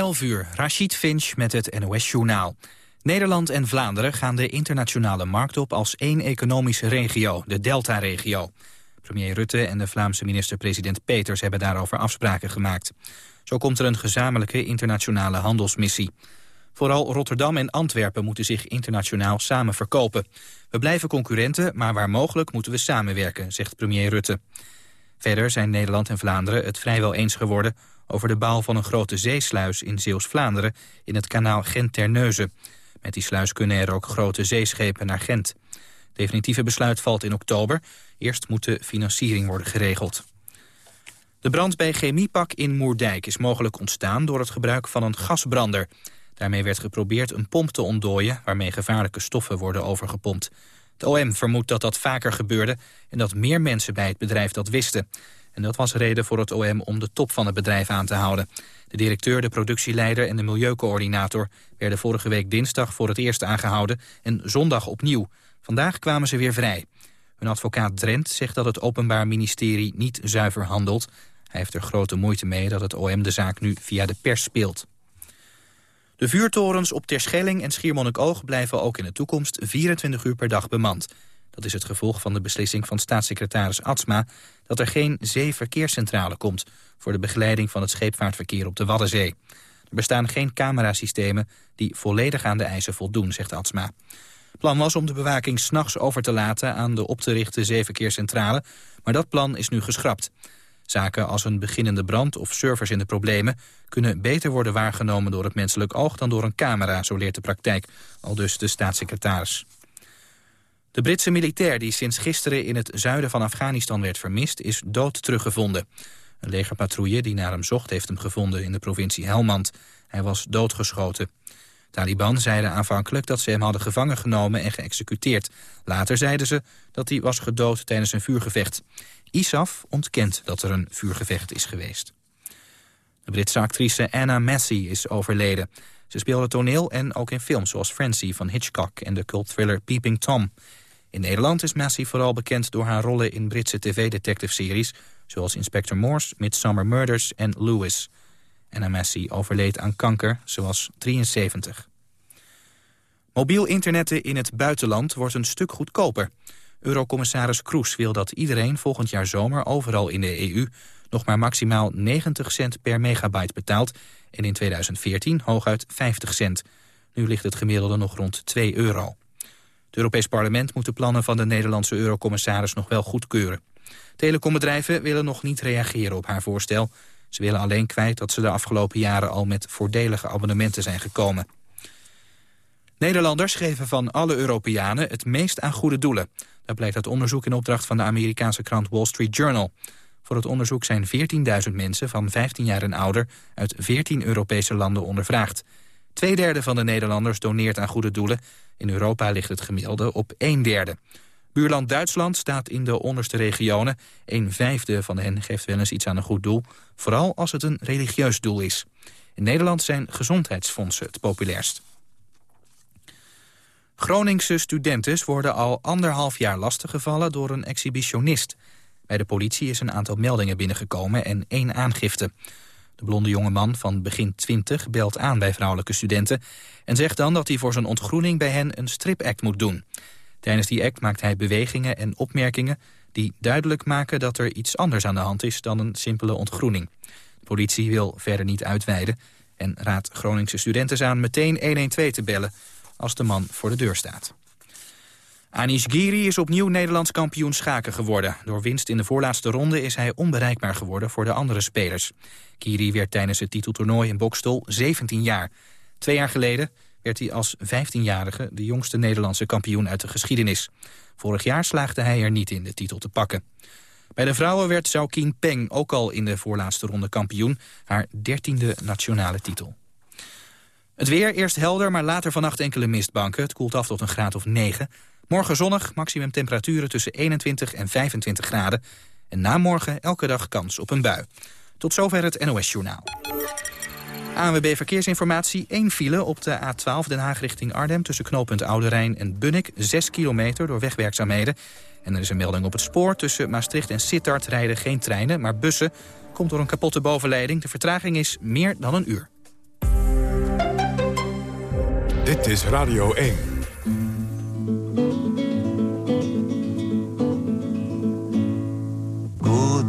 11 uur, Rachid Finch met het NOS-journaal. Nederland en Vlaanderen gaan de internationale markt op als één economische regio, de Delta-regio. Premier Rutte en de Vlaamse minister-president Peters hebben daarover afspraken gemaakt. Zo komt er een gezamenlijke internationale handelsmissie. Vooral Rotterdam en Antwerpen moeten zich internationaal samen verkopen. We blijven concurrenten, maar waar mogelijk moeten we samenwerken, zegt premier Rutte. Verder zijn Nederland en Vlaanderen het vrijwel eens geworden over de bouw van een grote zeesluis in Zeeuws-Vlaanderen in het kanaal Gent-Terneuzen. Met die sluis kunnen er ook grote zeeschepen naar Gent. Definitieve besluit valt in oktober. Eerst moet de financiering worden geregeld. De brand bij Chemiepak in Moerdijk is mogelijk ontstaan door het gebruik van een gasbrander. Daarmee werd geprobeerd een pomp te ontdooien waarmee gevaarlijke stoffen worden overgepompt. Het OM vermoedt dat dat vaker gebeurde en dat meer mensen bij het bedrijf dat wisten. Dat was reden voor het OM om de top van het bedrijf aan te houden. De directeur, de productieleider en de milieucoördinator... werden vorige week dinsdag voor het eerst aangehouden en zondag opnieuw. Vandaag kwamen ze weer vrij. Hun advocaat Drent zegt dat het Openbaar Ministerie niet zuiver handelt. Hij heeft er grote moeite mee dat het OM de zaak nu via de pers speelt. De vuurtorens op Terschelling en Schiermonnikoog blijven ook in de toekomst 24 uur per dag bemand. Dat is het gevolg van de beslissing van staatssecretaris Atsma... dat er geen zeeverkeerscentrale komt... voor de begeleiding van het scheepvaartverkeer op de Waddenzee. Er bestaan geen camerasystemen die volledig aan de eisen voldoen, zegt Atsma. plan was om de bewaking s'nachts over te laten aan de op te richten zeeverkeerscentrale... maar dat plan is nu geschrapt. Zaken als een beginnende brand of servers in de problemen... kunnen beter worden waargenomen door het menselijk oog dan door een camera, zo leert de praktijk, al dus de staatssecretaris. De Britse militair die sinds gisteren in het zuiden van Afghanistan werd vermist... is dood teruggevonden. Een legerpatrouille die naar hem zocht heeft hem gevonden in de provincie Helmand. Hij was doodgeschoten. Taliban zeiden aanvankelijk dat ze hem hadden gevangen genomen en geëxecuteerd. Later zeiden ze dat hij was gedood tijdens een vuurgevecht. ISAF ontkent dat er een vuurgevecht is geweest. De Britse actrice Anna Massey is overleden. Ze speelde toneel en ook in films zoals Frenzy van Hitchcock... en de cultthriller Peeping Tom. In Nederland is Massey vooral bekend door haar rollen in Britse tv-detective-series... zoals Inspector Morse, Midsummer Murders en Lewis. Anna Massey overleed aan kanker, zoals 73. Mobiel internetten in het buitenland wordt een stuk goedkoper. Eurocommissaris Kroes wil dat iedereen volgend jaar zomer overal in de EU... nog maar maximaal 90 cent per megabyte betaalt... en in 2014 hooguit 50 cent. Nu ligt het gemiddelde nog rond 2 euro. Het Europees Parlement moet de plannen van de Nederlandse eurocommissaris nog wel goedkeuren. Telecombedrijven willen nog niet reageren op haar voorstel. Ze willen alleen kwijt dat ze de afgelopen jaren al met voordelige abonnementen zijn gekomen. Nederlanders geven van alle Europeanen het meest aan goede doelen. Dat blijkt uit onderzoek in opdracht van de Amerikaanse krant Wall Street Journal. Voor het onderzoek zijn 14.000 mensen van 15 jaar en ouder uit 14 Europese landen ondervraagd. Tweederde van de Nederlanders doneert aan goede doelen. In Europa ligt het gemiddelde op een derde. Buurland Duitsland staat in de onderste regionen. Een vijfde van hen geeft wel eens iets aan een goed doel. Vooral als het een religieus doel is. In Nederland zijn gezondheidsfondsen het populairst. Groningse studenten worden al anderhalf jaar lastiggevallen door een exhibitionist. Bij de politie is een aantal meldingen binnengekomen en één aangifte. De blonde jongeman van begin 20 belt aan bij vrouwelijke studenten... en zegt dan dat hij voor zijn ontgroening bij hen een stripact moet doen. Tijdens die act maakt hij bewegingen en opmerkingen... die duidelijk maken dat er iets anders aan de hand is dan een simpele ontgroening. De politie wil verder niet uitweiden... en raadt Groningse studenten aan meteen 112 te bellen als de man voor de deur staat. Anish Giri is opnieuw Nederlands kampioen schaken geworden. Door winst in de voorlaatste ronde is hij onbereikbaar geworden voor de andere spelers. Giri werd tijdens het titeltoernooi in Bokstol 17 jaar. Twee jaar geleden werd hij als 15-jarige de jongste Nederlandse kampioen uit de geschiedenis. Vorig jaar slaagde hij er niet in de titel te pakken. Bij de vrouwen werd Zhao Peng ook al in de voorlaatste ronde kampioen. Haar dertiende nationale titel. Het weer, eerst helder, maar later vannacht enkele mistbanken. Het koelt af tot een graad of 9. Morgen zonnig, maximum temperaturen tussen 21 en 25 graden. En na morgen elke dag kans op een bui. Tot zover het NOS-journaal. ANWB Verkeersinformatie, één file op de A12 Den Haag richting Arnhem... tussen knooppunt Oude Rijn en Bunnik, 6 kilometer door wegwerkzaamheden. En er is een melding op het spoor. Tussen Maastricht en Sittard rijden geen treinen, maar bussen. Komt door een kapotte bovenleiding. De vertraging is meer dan een uur. Dit is Radio 1.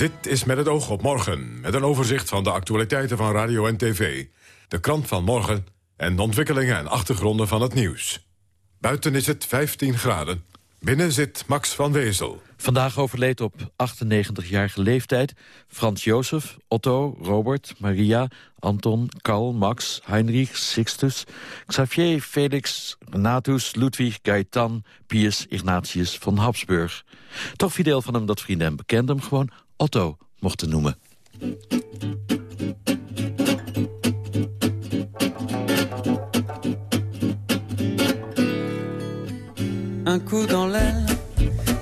Dit is met het oog op morgen, met een overzicht van de actualiteiten van radio en tv. De krant van morgen en de ontwikkelingen en achtergronden van het nieuws. Buiten is het 15 graden. Binnen zit Max van Wezel. Vandaag overleed op 98-jarige leeftijd Frans Jozef, Otto, Robert, Maria, Anton, Karl, Max, Heinrich, Sixtus, Xavier, Felix, Renatus, Ludwig, Gaetan, Pius, Ignatius van Habsburg. Toch fideel van hem dat vrienden en bekenden hem gewoon Otto mochten noemen. Un coup dans l'aile,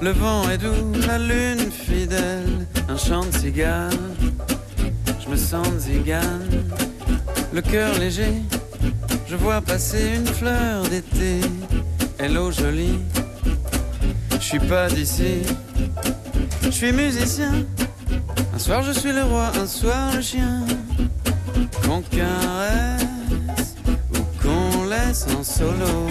le vent est doux, la lune fidèle, un chant de cigare. Je me sens zigane, le cœur léger, je vois passer une fleur d'été. Hello jolie, je suis pas d'ici, je suis musicien. Un soir je suis le roi, un soir le chien. Qu'on caresse ou qu'on laisse en solo.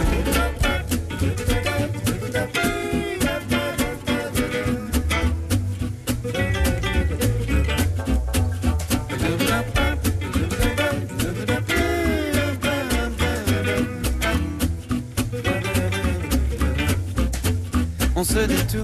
On se dit tout,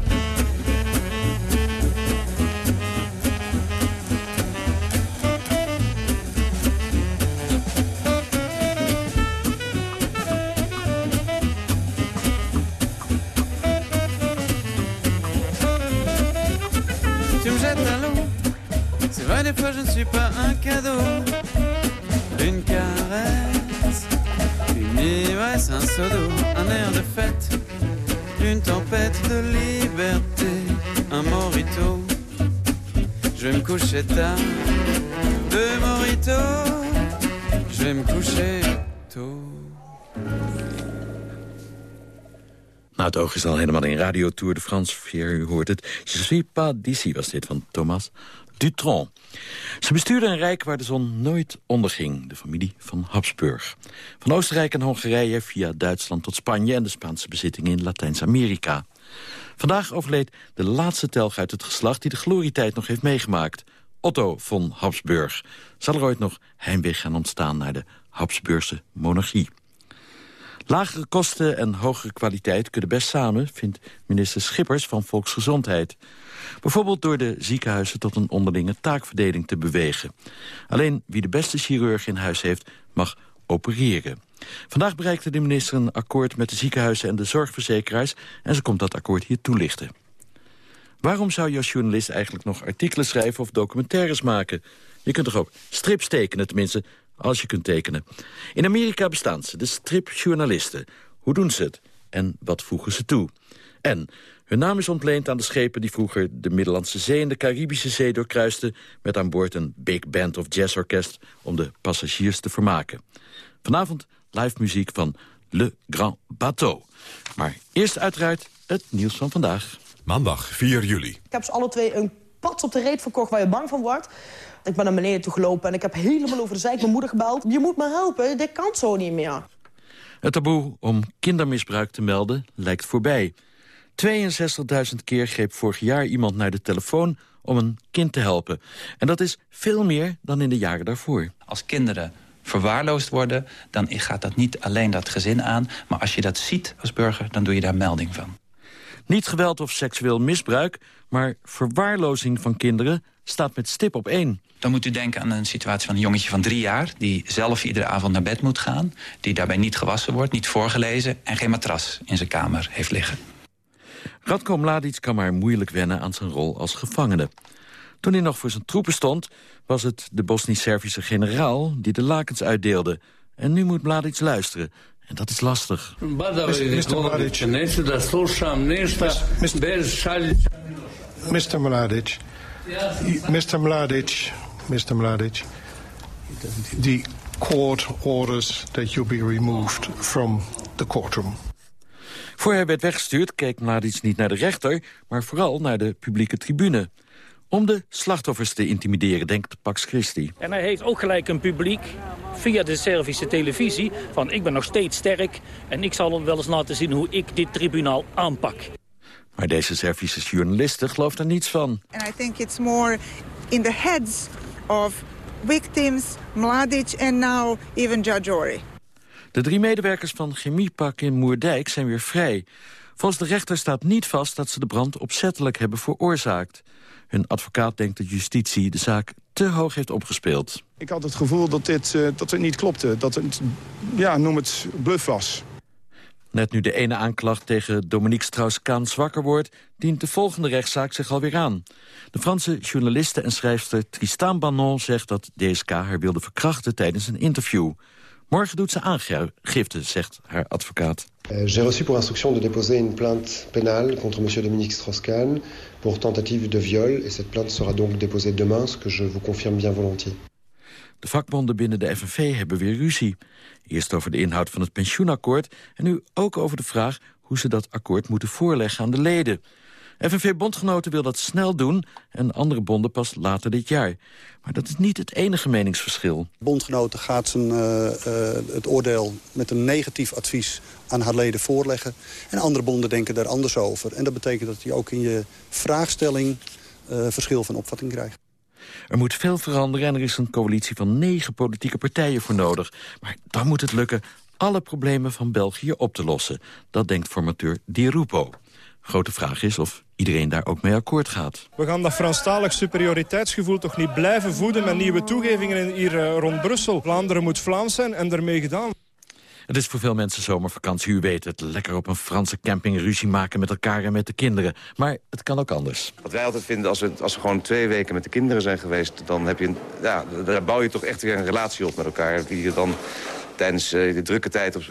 Fois je ne suis pas un cadeau. Une caresse, une ivresse, un un air de fête, une tempête de liberté, un morito. Je vais me coucher tard, deux moritos. Je vais me coucher tôt. Nou, het oog is al helemaal in Radio Tour de France. Vier, u hoort het. Je suis pas d'ici was dit van Thomas Dutron. Ze bestuurde een rijk waar de zon nooit onderging. De familie van Habsburg. Van Oostenrijk en Hongarije via Duitsland tot Spanje... en de Spaanse bezittingen in Latijns-Amerika. Vandaag overleed de laatste telg uit het geslacht... die de glorietijd nog heeft meegemaakt. Otto von Habsburg. Zal er ooit nog heimweg gaan ontstaan naar de Habsburgse monarchie? Lagere kosten en hogere kwaliteit kunnen best samen... vindt minister Schippers van Volksgezondheid. Bijvoorbeeld door de ziekenhuizen tot een onderlinge taakverdeling te bewegen. Alleen wie de beste chirurg in huis heeft, mag opereren. Vandaag bereikte de minister een akkoord met de ziekenhuizen en de zorgverzekeraars... en ze komt dat akkoord hier toelichten. Waarom zou je als journalist eigenlijk nog artikelen schrijven of documentaires maken? Je kunt toch ook strips tekenen, tenminste, als je kunt tekenen. In Amerika bestaan ze, de stripjournalisten. Hoe doen ze het? En wat voegen ze toe? En hun naam is ontleend aan de schepen die vroeger de Middellandse Zee en de Caribische Zee doorkruisten... met aan boord een big band of jazzorkest om de passagiers te vermaken. Vanavond live muziek van Le Grand Bateau. Maar eerst uiteraard het nieuws van vandaag. Maandag 4 juli. Ik heb ze alle twee een pad op de reet verkocht waar je bang van wordt. Ik ben naar beneden toe gelopen en ik heb helemaal over de zijk mijn moeder gebeld. Je moet me helpen, dit kan zo niet meer. Het taboe om kindermisbruik te melden lijkt voorbij. 62.000 keer greep vorig jaar iemand naar de telefoon om een kind te helpen. En dat is veel meer dan in de jaren daarvoor. Als kinderen verwaarloosd worden... dan gaat dat niet alleen dat gezin aan. Maar als je dat ziet als burger, dan doe je daar melding van. Niet geweld of seksueel misbruik, maar verwaarlozing van kinderen staat met stip op één. Dan moet u denken aan een situatie van een jongetje van drie jaar... die zelf iedere avond naar bed moet gaan. Die daarbij niet gewassen wordt, niet voorgelezen... en geen matras in zijn kamer heeft liggen. Radko Mladic kan maar moeilijk wennen aan zijn rol als gevangene. Toen hij nog voor zijn troepen stond, was het de Bosnisch-Servische generaal die de lakens uitdeelde. En nu moet Mladic luisteren. En dat is lastig. Mr. Mladic. Mr. Mladic. Mr. Mladic. Mr. Mladic. The court orders that you be removed from the courtroom. Voor hij werd weggestuurd keek Mladic niet naar de rechter... maar vooral naar de publieke tribune om de slachtoffers te intimideren, denkt Pax Christi. En hij heeft ook gelijk een publiek via de Servische televisie... van ik ben nog steeds sterk en ik zal hem wel eens laten zien hoe ik dit tribunaal aanpak. Maar deze Servische journalisten gelooft er niets van. And I think it's more in the heads of victims, Mladic and now even Judge Ori. De drie medewerkers van Chemiepak in Moerdijk zijn weer vrij. Volgens de rechter staat niet vast dat ze de brand opzettelijk hebben veroorzaakt. Hun advocaat denkt dat justitie de zaak te hoog heeft opgespeeld. Ik had het gevoel dat dit, uh, dat het niet klopte. Dat het, ja, noem het, bluff was. Net nu de ene aanklacht tegen Dominique Strauss-Kaan zwakker wordt... dient de volgende rechtszaak zich alweer aan. De Franse journaliste en schrijfster Tristan Banon zegt dat DSK haar wilde verkrachten tijdens een interview. Morgen doet ze aangifte, zegt haar advocaat. Euh, j'ai reçu pour instruction de déposer une plainte pénale contre M. Dominique Strauss-Kahn pour tentative de viol. Et cette plainte sera donc déposée demain, ce que je vous confirme bien volontiers. De vakbonden binnen de FNV hebben weer ruzie. Eerst over de inhoud van het pensioenakkoord... en nu ook over de vraag hoe ze dat akkoord moeten voorleggen aan de leden. FNV-bondgenoten wil dat snel doen en andere bonden pas later dit jaar. Maar dat is niet het enige meningsverschil. Bondgenoten gaat zijn, uh, uh, het oordeel met een negatief advies aan haar leden voorleggen. En andere bonden denken daar anders over. En dat betekent dat je ook in je vraagstelling uh, verschil van opvatting krijgt. Er moet veel veranderen en er is een coalitie van negen politieke partijen voor nodig. Maar dan moet het lukken alle problemen van België op te lossen. Dat denkt formateur Di Rupo. Grote vraag is of iedereen daar ook mee akkoord gaat. We gaan dat Franstalig superioriteitsgevoel toch niet blijven voeden... met nieuwe toegevingen hier eh, rond Brussel. Vlaanderen moet Vlaams zijn en daarmee gedaan. Het is voor veel mensen zomervakantie, u weet het. Lekker op een Franse camping ruzie maken met elkaar en met de kinderen. Maar het kan ook anders. Wat wij altijd vinden, als we, als we gewoon twee weken met de kinderen zijn geweest... dan heb je, ja, daar bouw je toch echt weer een relatie op met elkaar. Die je dan tijdens uh, de drukke tijd op,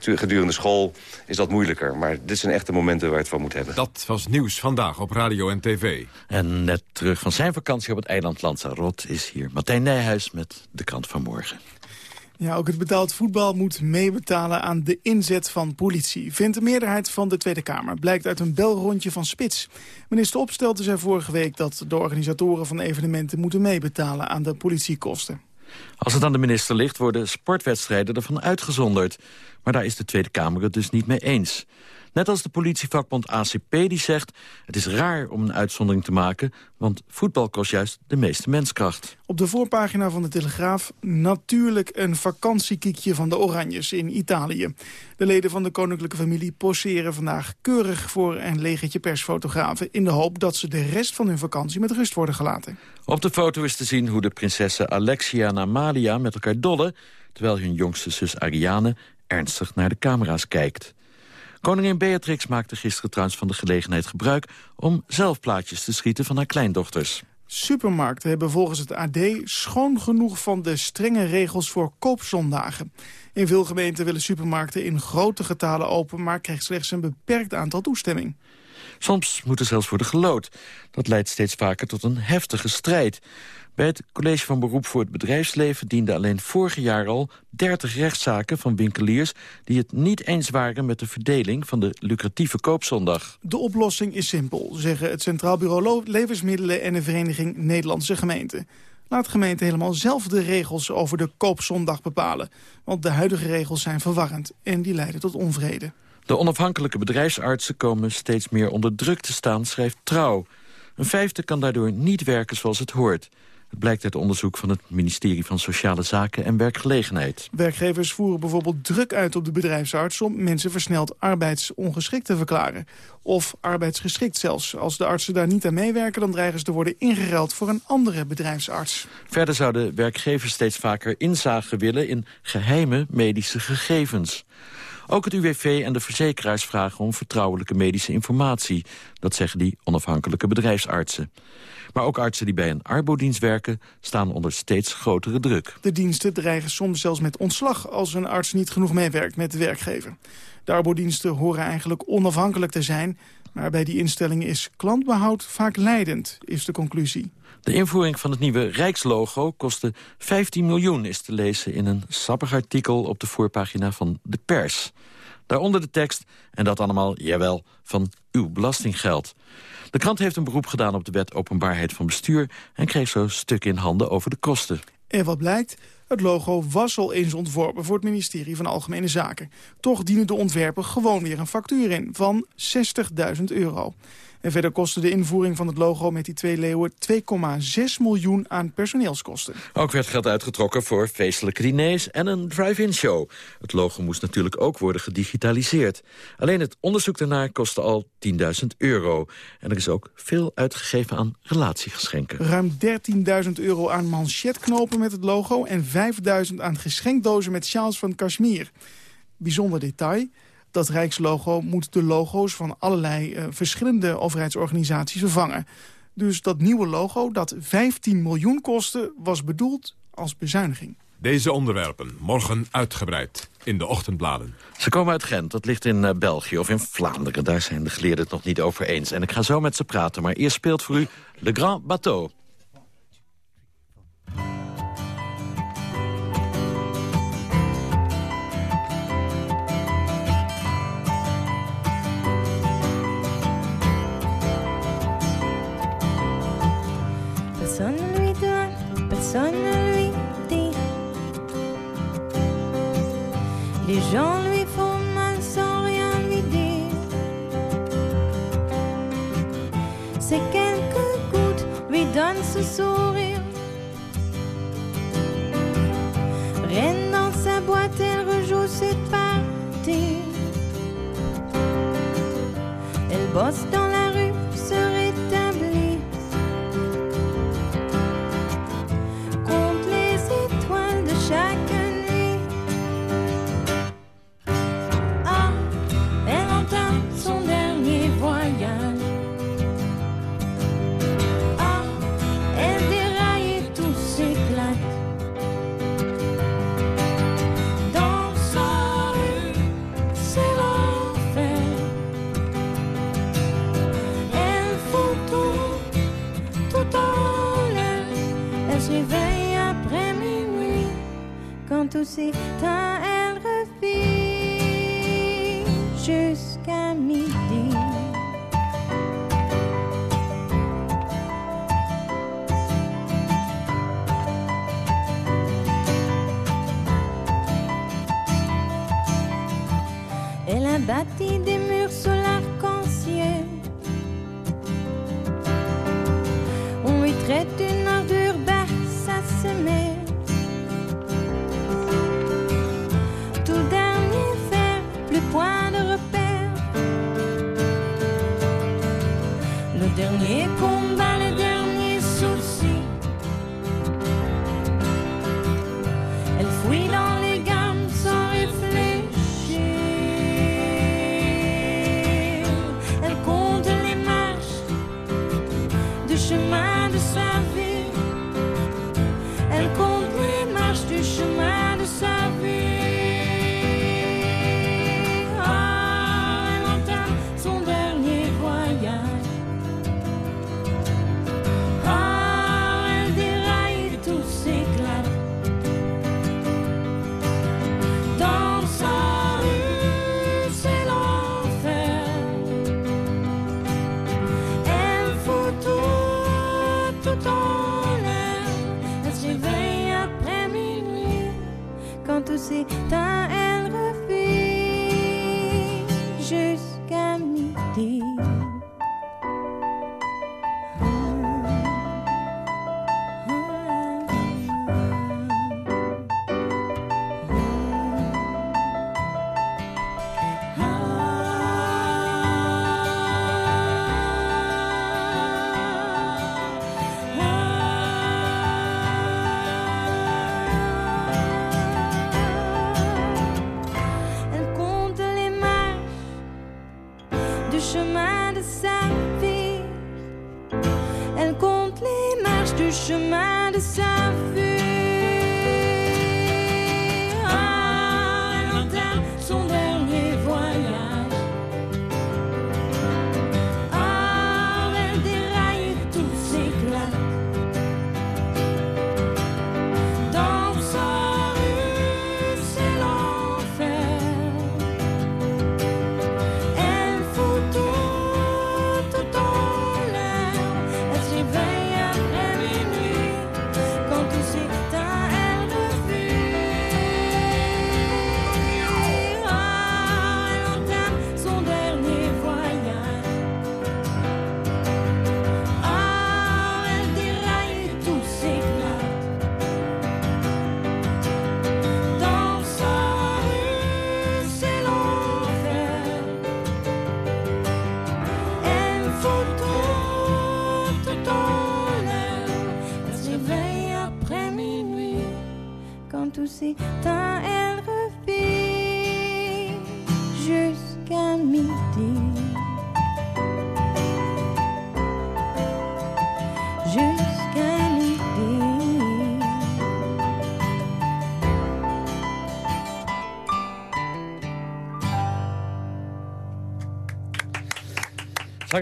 gedurende school is dat moeilijker. Maar dit zijn echte momenten waar je het van moet hebben. Dat was nieuws vandaag op radio en tv. En net terug van zijn vakantie op het eiland Lanzarote... is hier Martijn Nijhuis met de krant van morgen. Ja, ook het betaald voetbal moet meebetalen aan de inzet van politie. Vindt de meerderheid van de Tweede Kamer. Blijkt uit een belrondje van Spits. Minister Opstelten zei vorige week dat de organisatoren van evenementen moeten meebetalen aan de politiekosten. Als het aan de minister ligt, worden sportwedstrijden ervan uitgezonderd. Maar daar is de Tweede Kamer het dus niet mee eens. Net als de politievakbond ACP die zegt... het is raar om een uitzondering te maken... want voetbal kost juist de meeste menskracht. Op de voorpagina van de Telegraaf natuurlijk een vakantiekiekje van de Oranjes in Italië. De leden van de koninklijke familie poseren vandaag keurig voor een legertje persfotografen... in de hoop dat ze de rest van hun vakantie met rust worden gelaten. Op de foto is te zien hoe de prinsessen Alexia en Amalia met elkaar dollen... terwijl hun jongste zus Ariane ernstig naar de camera's kijkt. Koningin Beatrix maakte gisteren trouwens van de gelegenheid gebruik... om zelf plaatjes te schieten van haar kleindochters. Supermarkten hebben volgens het AD schoon genoeg van de strenge regels voor koopzondagen. In veel gemeenten willen supermarkten in grote getalen open... maar krijgt slechts een beperkt aantal toestemming. Soms moet er zelfs worden gelood. Dat leidt steeds vaker tot een heftige strijd. Bij het College van Beroep voor het Bedrijfsleven dienden alleen vorig jaar al 30 rechtszaken van winkeliers die het niet eens waren met de verdeling van de lucratieve koopzondag. De oplossing is simpel, zeggen het Centraal Bureau Levensmiddelen en de Vereniging Nederlandse Gemeenten. Laat gemeenten helemaal zelf de regels over de koopzondag bepalen. Want de huidige regels zijn verwarrend en die leiden tot onvrede. De onafhankelijke bedrijfsartsen komen steeds meer onder druk te staan, schrijft Trouw. Een vijfde kan daardoor niet werken zoals het hoort. Het blijkt uit onderzoek van het ministerie van Sociale Zaken en Werkgelegenheid. Werkgevers voeren bijvoorbeeld druk uit op de bedrijfsarts... om mensen versneld arbeidsongeschikt te verklaren. Of arbeidsgeschikt zelfs. Als de artsen daar niet aan meewerken... dan dreigen ze te worden ingeruild voor een andere bedrijfsarts. Verder zouden werkgevers steeds vaker inzage willen... in geheime medische gegevens. Ook het UWV en de verzekeraars vragen om vertrouwelijke medische informatie. Dat zeggen die onafhankelijke bedrijfsartsen. Maar ook artsen die bij een arbodienst werken staan onder steeds grotere druk. De diensten dreigen soms zelfs met ontslag als een arts niet genoeg meewerkt met de werkgever. De arbodiensten horen eigenlijk onafhankelijk te zijn... maar bij die instellingen is klantbehoud vaak leidend, is de conclusie. De invoering van het nieuwe Rijkslogo kostte 15 miljoen... is te lezen in een sappig artikel op de voorpagina van De Pers. Daaronder de tekst, en dat allemaal, jawel, van uw belastinggeld. De krant heeft een beroep gedaan op de wet openbaarheid van bestuur... en kreeg zo stuk in handen over de kosten. En wat blijkt? Het logo was al eens ontworpen voor het ministerie van Algemene Zaken. Toch dienen de ontwerpen gewoon weer een factuur in van 60.000 euro. En verder kostte de invoering van het logo met die twee leeuwen 2,6 miljoen aan personeelskosten. Ook werd geld uitgetrokken voor feestelijke diners en een drive-in show. Het logo moest natuurlijk ook worden gedigitaliseerd. Alleen het onderzoek daarnaar kostte al 10.000 euro. En er is ook veel uitgegeven aan relatiegeschenken. Ruim 13.000 euro aan manchetknopen met het logo... en 5.000 aan geschenkdozen met sjaals van Kashmir. Bijzonder detail... Dat Rijkslogo moet de logo's van allerlei uh, verschillende overheidsorganisaties vervangen. Dus dat nieuwe logo, dat 15 miljoen kostte, was bedoeld als bezuiniging. Deze onderwerpen morgen uitgebreid in de ochtendbladen. Ze komen uit Gent, dat ligt in uh, België of in Vlaanderen. Daar zijn de geleerden het nog niet over eens. En ik ga zo met ze praten, maar eerst speelt voor u Le Grand Bateau. Ce sourire. Reine dans sa boîte, elle rejoue cette partie. Elle bosse dans la Tout s'éteint, elle revit jusqu'à midi. Elle a bâti des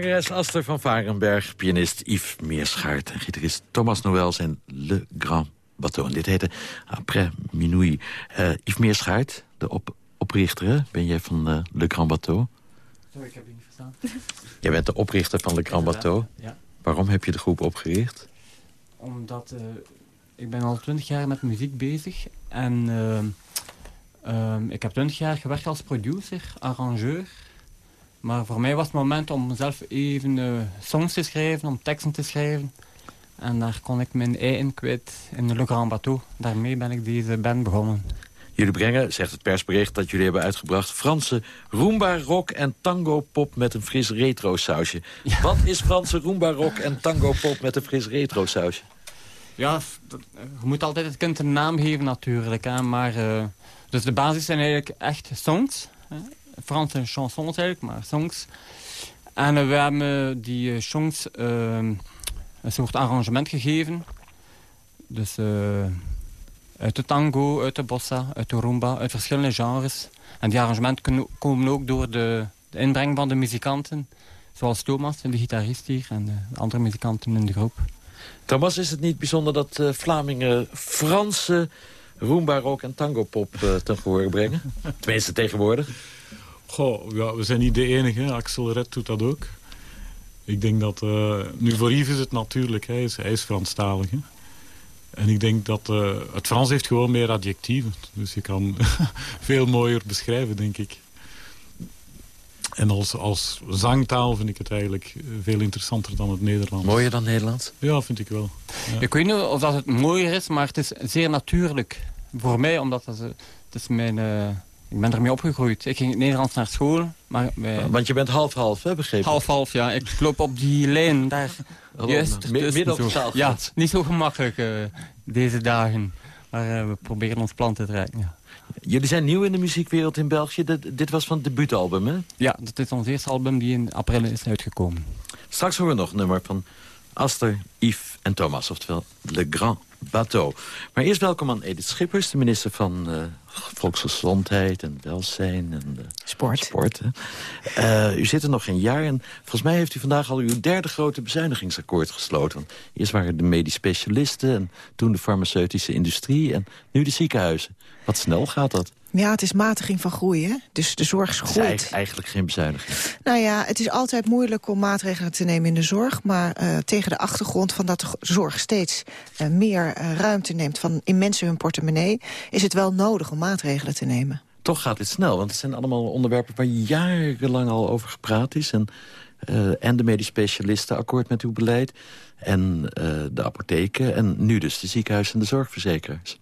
Zangeres Aster van Varenberg, pianist Yves Meerschaert... en gitarist Thomas Noëls en Le Grand Bateau. En dit heette Après Minuit. Eh, Yves Meerschaert, de op oprichter, ben jij van eh, Le Grand Bateau? Sorry, ik heb je niet verstaan. Jij bent de oprichter van Le Grand Bateau. Ja. Waarom heb je de groep opgericht? Omdat eh, ik ben al twintig jaar met muziek bezig. En ik heb twintig jaar gewerkt als producer, arrangeur. Maar voor mij was het moment om zelf even eh, songs te schrijven, om teksten te schrijven. En daar kon ik mijn ei in kwijt in Le Grand Bateau. Daarmee ben ik deze band begonnen. Jullie brengen, zegt het persbericht dat jullie hebben uitgebracht... Franse rumba, rock en tango pop met een fris retro sausje. Wat is Franse rumba, rock en tango pop met een fris retro sausje? Ja, dat- je moet altijd het kind een naam geven natuurlijk. Hè, maar, eh, dus de basis zijn eigenlijk echt songs. Hè, Franse chansons eigenlijk, maar songs. En eh, we hebben die eh, songs eh, een soort arrangement gegeven. Dus eh, uit de tango, uit de bossa, uit de rumba, uit verschillende genres. En die arrangementen kunnen- komen ook door de, de inbreng van de muzikanten. Zoals Thomas, de gitarist hier, en de andere muzikanten in de groep. Thomas, is het niet bijzonder dat eh, Vlamingen Franse rumba, rock en tango pop eh, ten gehoor brengen? Tenminste tegenwoordig. Goh, ja, we zijn niet de enige. hè. Axel Red doet dat ook. Ik denk dat... eh, nu, voor Yves is het natuurlijk. Hij is, hij is Franstalig. hè. En ik denk dat eh, het Frans heeft gewoon meer adjectieven. Dus je kan veel mooier beschrijven, denk ik. En als, als zangtaal vind ik het eigenlijk veel interessanter dan het Nederlands. Mooier dan Nederlands? Ja, vind ik wel. Ja. Ik weet niet of dat het mooier is, maar het is zeer natuurlijk voor mij, omdat dat, is, het is mijn, eh, ik ben ermee opgegroeid. Ik ging in het Nederlands naar school. Maar wij- Want je bent half-half, hè, begrepen? Half-half, ja. Ik loop op die lijn daar. Oh, juist mi- ertussen midden op de. Ja, niet zo gemakkelijk eh, deze dagen. Maar eh, we proberen ons plan te trekken, ja. Jullie zijn nieuw in de muziekwereld in België. Dit, dit was van het debuutalbum, hè? Ja, dat is ons eerste album die in april is uitgekomen. Straks horen we nog een nummer van Aster, Yves en Thomas. Oftewel Le Grand Bateau. Maar eerst welkom aan Edith Schippers, de minister van eh, Volksgezondheid en Welzijn en eh, Sport. sport hè. Eh, u zit er nog een jaar en volgens mij heeft u vandaag al uw derde grote bezuinigingsakkoord gesloten. Want eerst waren de medisch specialisten en toen de farmaceutische industrie en nu de ziekenhuizen. Wat snel gaat dat? Ja, het is matiging van groei, hè? Dus de zorg Het is eigenlijk, eigenlijk geen bezuiniging. Nou ja, het is altijd moeilijk om maatregelen te nemen in de zorg... maar eh, tegen de achtergrond van dat de zorg steeds eh, meer eh, ruimte neemt... van in mensen hun portemonnee, is het wel nodig om maatregelen te nemen. Toch gaat dit snel, want het zijn allemaal onderwerpen... waar jarenlang al over gepraat is. En, en de medisch specialisten akkoord met uw beleid. En de apotheken. En nu dus de ziekenhuizen en de zorgverzekeraars.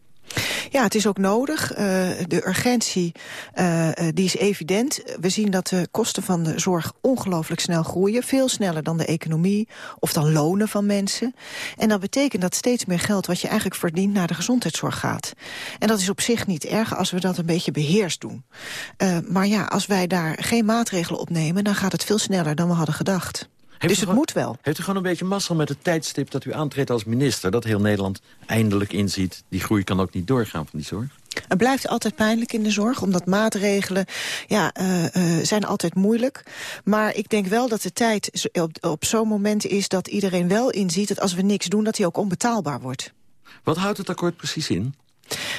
Ja, het is ook nodig. Eh, de urgentie eh, eh, die is evident. We zien dat de kosten van de zorg ongelooflijk snel groeien. Veel sneller dan de economie of dan lonen van mensen. En dat betekent dat steeds meer geld wat je eigenlijk verdient... naar de gezondheidszorg gaat. En dat is op zich niet erg als we dat een beetje beheerst doen. Maar ja, als wij daar geen maatregelen op nemen... dan gaat het veel sneller dan we hadden gedacht. Dus het moet wel. Heeft u gewoon een beetje mazzel met het tijdstip dat u aantreedt als minister... dat heel Nederland eindelijk inziet... die groei kan ook niet doorgaan van die zorg? Het blijft altijd pijnlijk in de zorg, omdat maatregelen ja, uh, uh, zijn altijd moeilijk. Maar ik denk wel dat de tijd op, op zo'n moment is dat iedereen wel inziet... dat als we niks doen, dat die ook onbetaalbaar wordt. Wat houdt het akkoord precies in?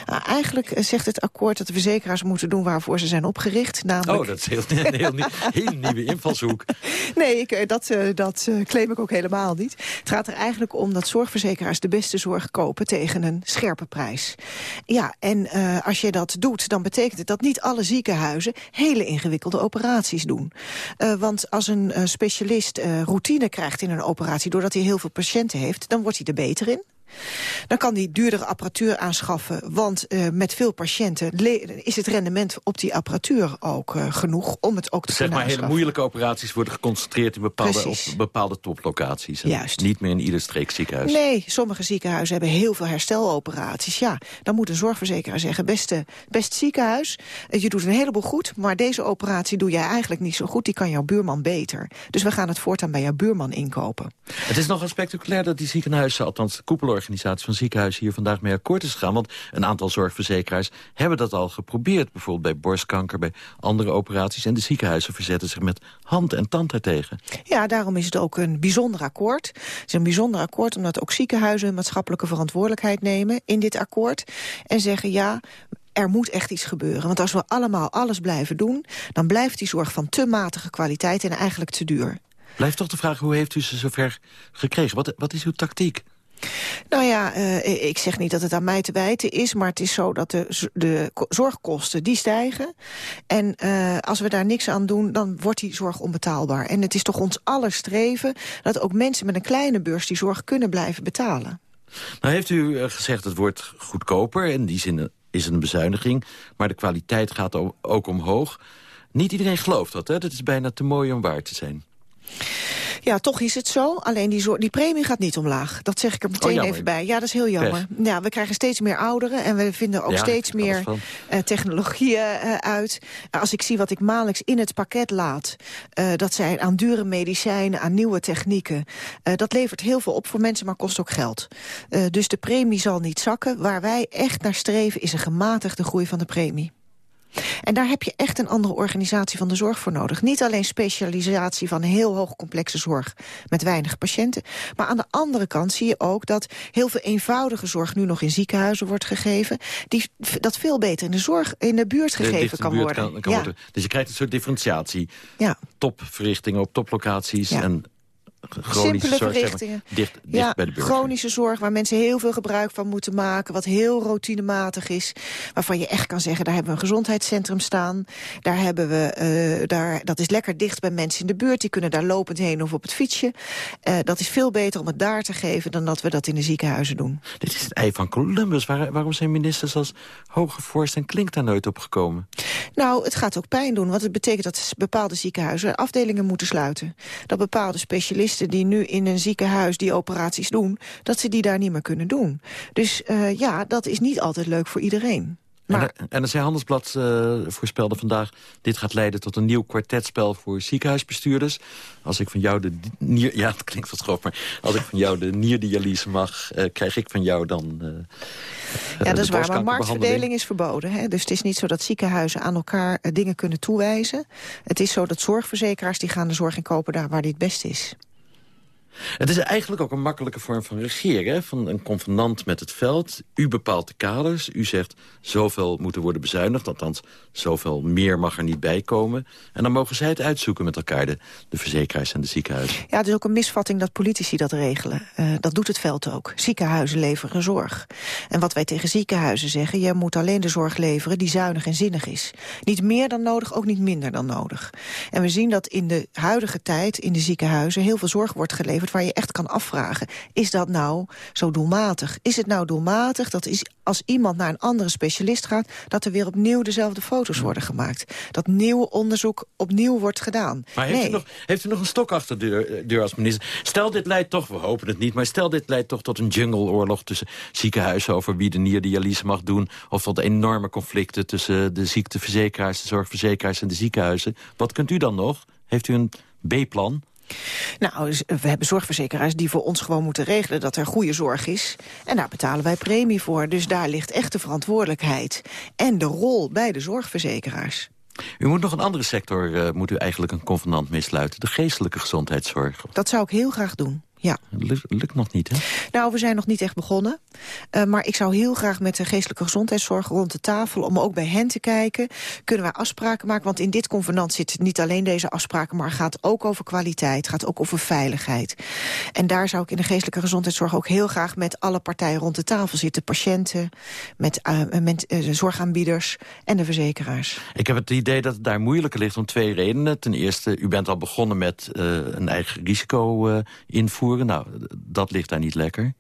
Nou, eigenlijk zegt het akkoord dat de verzekeraars moeten doen waarvoor ze zijn opgericht. Namelijk... Oh, dat is heel, een heel, heel nieuwe invalshoek. Nee, ik, dat, uh, dat claim ik ook helemaal niet. Het gaat er eigenlijk om dat zorgverzekeraars de beste zorg kopen tegen een scherpe prijs. Ja, en uh, als je dat doet, dan betekent het dat niet alle ziekenhuizen hele ingewikkelde operaties doen. want als een specialist routine krijgt in een operatie doordat hij heel veel patiënten heeft, dan wordt hij er beter in. Dan kan die duurdere apparatuur aanschaffen, want uh, met veel patiënten is het rendement op die apparatuur ook uh, genoeg om het ook te zeg maar hele moeilijke operaties worden geconcentreerd in bepaalde, op bepaalde toplocaties. Juist. Niet meer in ieder streekziekenhuis. Nee, sommige ziekenhuizen hebben heel veel hersteloperaties. Ja, dan moet een zorgverzekeraar zeggen, beste, beste ziekenhuis, je doet een heleboel goed, maar deze operatie doe jij eigenlijk niet zo goed, die kan jouw buurman beter. Dus we gaan het voortaan bij jouw buurman inkopen. Het is nogal spectaculair dat die ziekenhuizen, althans de koepelorganisatie van ziekenhuizen hier vandaag mee akkoord is gegaan. Want een aantal zorgverzekeraars hebben dat al geprobeerd. Bijvoorbeeld bij borstkanker, bij andere operaties. En de ziekenhuizen verzetten zich met hand en tand daartegen. Ja, daarom is het ook een bijzonder akkoord. Het is een bijzonder akkoord omdat ook ziekenhuizen een maatschappelijke verantwoordelijkheid nemen in dit akkoord. En zeggen ja, er moet echt iets gebeuren. Want als we allemaal alles blijven doen... dan blijft die zorg van te matige kwaliteit en eigenlijk te duur. Blijft toch de vraag, hoe heeft u ze zover gekregen? Wat, wat is uw tactiek? Nou ja, uh, ik zeg niet dat het aan mij te wijten is... maar het is zo dat de, de zorgkosten die stijgen. En uh, als we daar niks aan doen, dan wordt die zorg onbetaalbaar. En het is toch ons aller streven... dat ook mensen met een kleine beurs die zorg kunnen blijven betalen. Nou heeft u gezegd het wordt goedkoper. In die zin is het een bezuiniging. Maar de kwaliteit gaat ook omhoog. Niet iedereen gelooft dat? Dat is bijna te mooi om waar te zijn. Ja, toch is het zo. Alleen die, die premie gaat niet omlaag. Dat zeg ik er meteen oh, even bij. Ja, dat is heel jammer. Ja, we krijgen steeds meer ouderen en we vinden ook ja, steeds meer uh, technologieën uh, uit. Als ik zie wat ik maandelijks in het pakket laat... Uh, dat zijn aan dure medicijnen, aan nieuwe technieken... dat levert heel veel op voor mensen, maar kost ook geld. dus de premie zal niet zakken. Waar wij echt naar streven is een gematigde groei van de premie. En daar heb je echt een andere organisatie van de zorg voor nodig. Niet alleen specialisatie van heel hoog complexe zorg met weinig patiënten. Maar aan de andere kant zie je ook dat heel veel eenvoudige zorg nu nog in ziekenhuizen wordt gegeven. Die, dat veel beter in de zorg in de buurt gegeven de kan, buurt worden. Kan, kan ja. worden. Dus je krijgt een soort differentiatie. Ja. Topverrichtingen op toplocaties ja. en chronische Simpele zorg, verrichtingen. Zeg maar, dicht, dicht ja, bij de burger. chronische zorg waar mensen heel veel gebruik van moeten maken. Wat heel routinematig is. Waarvan je echt kan zeggen, daar hebben we een gezondheidscentrum staan. Daar hebben we, uh, daar, dat is lekker dicht bij mensen in de buurt. Die kunnen daar lopend heen of op het fietsje. Uh, dat is veel beter om het daar te geven dan dat we dat in de ziekenhuizen doen. Dit is het ei van Columbus. Waar, waarom zijn ministers als Hogevorst en Klink daar nooit op gekomen? Nou, het gaat ook pijn doen. Want het betekent dat bepaalde ziekenhuizen afdelingen moeten sluiten. Dat bepaalde specialisten die nu in een ziekenhuis die operaties doen... dat ze die daar niet meer kunnen doen. Dus uh, ja, dat is niet altijd leuk voor iedereen. Maar... En NRC Handelsblad uh, voorspelde vandaag... dit gaat leiden tot een nieuw kwartetspel voor ziekenhuisbestuurders. Als ik van jou de nier... Ja, het klinkt wat grof, maar als ik van jou de nierdialyse mag... Uh, krijg ik van jou dan... Uh, ja, dat is waar, maar marktverdeling is verboden. Hè? Dus het is niet zo dat ziekenhuizen aan elkaar dingen kunnen toewijzen. Het is zo dat zorgverzekeraars die gaan de zorg inkopen daar waar die het best is. Het is eigenlijk ook een makkelijke vorm van regeren. Van een convenant met het veld. U bepaalt de kaders. U zegt zoveel moet er worden bezuinigd. Althans, zoveel meer mag er niet bij komen. En dan mogen zij het uitzoeken met elkaar, de, de verzekeraars en de ziekenhuizen. Ja, het is ook een misvatting dat politici dat regelen. Uh, dat doet het veld ook. Ziekenhuizen leveren zorg. En wat wij tegen ziekenhuizen zeggen... je moet alleen de zorg leveren die zuinig en zinnig is. Niet meer dan nodig, ook niet minder dan nodig. En we zien dat in de huidige tijd in de ziekenhuizen... heel veel zorg wordt geleverd waar je echt kan afvragen... is dat nou zo doelmatig? Is het nou doelmatig dat is, als iemand naar een andere specialist gaat... dat er weer opnieuw dezelfde foto's worden gemaakt? Dat nieuw onderzoek opnieuw wordt gedaan? Maar heeft, nee. u, nog, heeft u nog een stok achter de deur, deur als minister? Stel dit leidt toch, we hopen het niet... maar stel dit leidt toch tot een jungleoorlog tussen ziekenhuizen... over wie de nierdialyse mag doen... of tot enorme conflicten tussen de ziekteverzekeraars... de zorgverzekeraars en de ziekenhuizen. Wat kunt u dan nog? Heeft u een B-plan? Nou, z- we hebben zorgverzekeraars die voor ons gewoon moeten regelen dat er goede zorg is. En daar betalen wij premie voor. Dus daar ligt echt de verantwoordelijkheid en de rol bij de zorgverzekeraars. U moet nog een andere sector, eh, moet u eigenlijk een convenant mee sluiten. De geestelijke gezondheidszorg. Dat zou ik heel graag doen. Ja. Lukt, lukt nog niet, hè? Nou, we zijn nog niet echt begonnen. Uh, maar ik zou heel graag met de geestelijke gezondheidszorg rond de tafel... om ook bij hen te kijken, kunnen wij afspraken maken? Want in dit convenant zitten niet alleen deze afspraken... maar het gaat ook over kwaliteit, gaat ook over veiligheid. En daar zou ik in de geestelijke gezondheidszorg ook heel graag... met alle partijen rond de tafel zitten. Patiënten, met, uh, met uh, zorgaanbieders en de verzekeraars. Ik heb het idee dat het daar moeilijker ligt om twee redenen. Ten eerste, u bent al begonnen met een eigen risico uh, Nou, dat ligt daar niet lekker.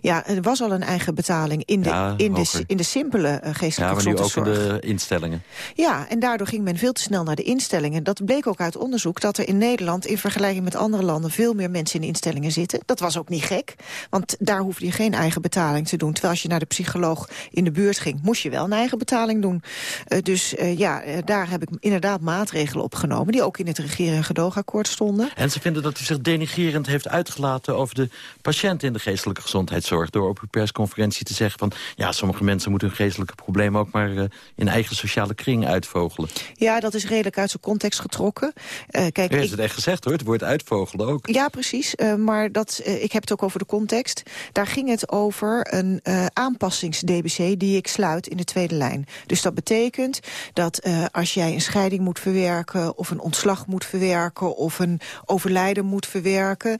Ja, er was al een eigen betaling in de, ja, in de, in de simpele uh, geestelijke Ja, maar nu ook in de instellingen. Ja, en daardoor ging men veel te snel naar de instellingen. Dat bleek ook uit onderzoek dat er in Nederland... in vergelijking met andere landen veel meer mensen in de instellingen zitten. Dat was ook niet gek, want daar hoefde je geen eigen betaling te doen. Terwijl als je naar de psycholoog in de buurt ging... moest je wel een eigen betaling doen. Uh, dus uh, ja, daar heb ik inderdaad maatregelen op genomen... die ook in het regeren- en gedoogakkoord stonden. En ze vinden dat u zich denigerend heeft uitgelaten... over de patiënten in de geestelijke gezondheidszorg... door op uw persconferentie te zeggen van... ja, sommige mensen moeten hun geestelijke problemen ook maar uh, in eigen sociale kring uitvogelen. Ja, dat is redelijk uit zijn context getrokken. Uh, kijk, U heeft ik... het echt gezegd hoor, het woord uitvogelen ook. Ja, precies. Uh, maar dat, ik heb het ook over de context. Daar ging het over een aanpassings-DBC die ik sluit in de tweede lijn. Dus dat betekent dat als jij een scheiding moet verwerken... of een ontslag moet verwerken of een overlijden moet verwerken...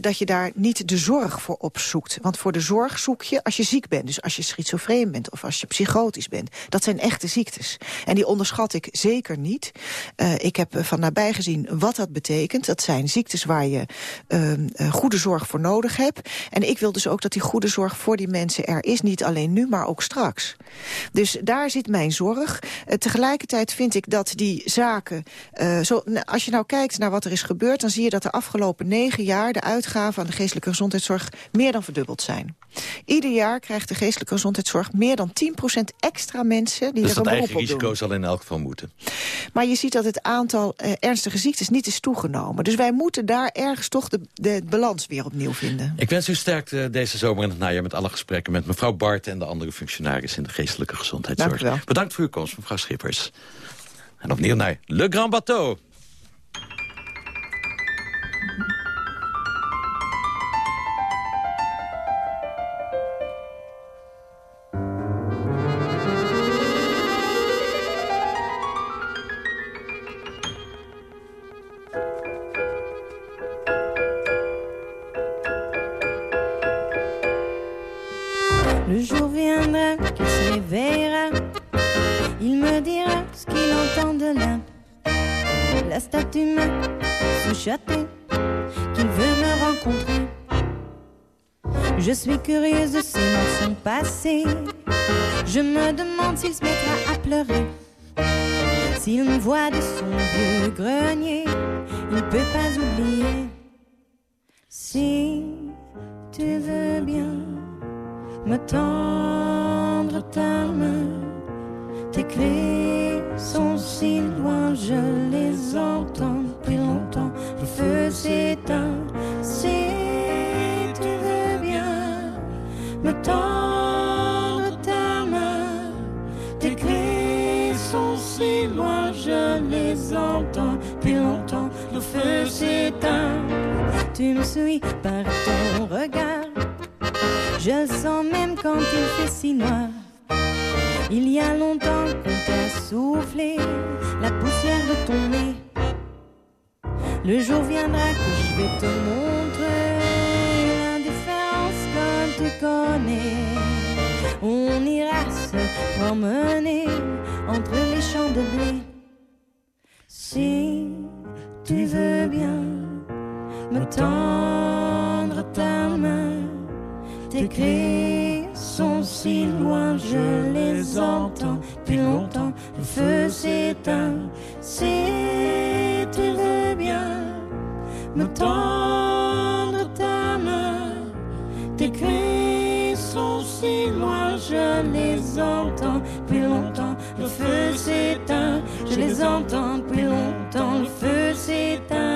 dat je daar niet de zorg voor opzoekt. Want voor de zorg zoek je als je ziek bent. Dus als je schizofreen bent of als je psychotisch bent. Dat zijn echte ziektes. En die onderschat ik zeker niet. Uh, ik heb van nabij gezien wat dat betekent. Dat zijn ziektes waar je uh, goede zorg voor nodig hebt. En ik wil dus ook dat die goede zorg voor die mensen er is. Niet alleen nu, maar ook straks. Dus daar zit mijn zorg. Uh, tegelijkertijd vind ik dat die zaken... Zo, als je nou kijkt naar wat er is gebeurd... dan zie je dat de afgelopen negen jaar... de uitgaven aan de geestelijke gezondheidszorg meer dan verdubbeld zijn. Ieder jaar krijgt de geestelijke gezondheidszorg meer dan 10% extra mensen die dus er een dat beroep eigen op risico doen. zal in elk geval moeten. Maar je ziet dat het aantal uh, ernstige ziektes niet is toegenomen. Dus wij moeten daar ergens toch de, de balans weer opnieuw vinden. Ik wens u sterkte deze zomer in het najaar met alle gesprekken met mevrouw Bart en de andere functionarissen in de geestelijke gezondheidszorg. Dank u wel. Bedankt voor uw komst, mevrouw Schippers. En opnieuw naar Le Grand Bateau. La statue m'a sous-chaté qu'il veut me rencontrer. Je suis curieuse de ses mensonges passés. Je me demande s'il se mettra à pleurer. S'il me voit de son vieux grenier, il peut pas oublier. Si tu veux bien me tendre ta main. Tes clés sont si loin, je les entends depuis longtemps. Le feu s'éteint. Si tu veux bien me tendre ta main. Tes clés sont si loin, je les entends depuis longtemps. Le feu s'éteint. Tu me suis par ton regard. Je sens même quand il fait si noir. Il y a longtemps qu'on t'a soufflé la poussière de ton nez. Le jour viendra que je vais te montrer l'indifférence comme tu connais. On ira se promener entre les champs de blé. Si tu veux bien me tendre ta main. Tes cris sont si loin, je les entends depuis longtemps. Le feu s'éteint. Si tu veux bien me tendre ta main, tes cris sont si loin, je les entends depuis longtemps. Le feu s'éteint, je les entends depuis longtemps. Le feu s'éteint.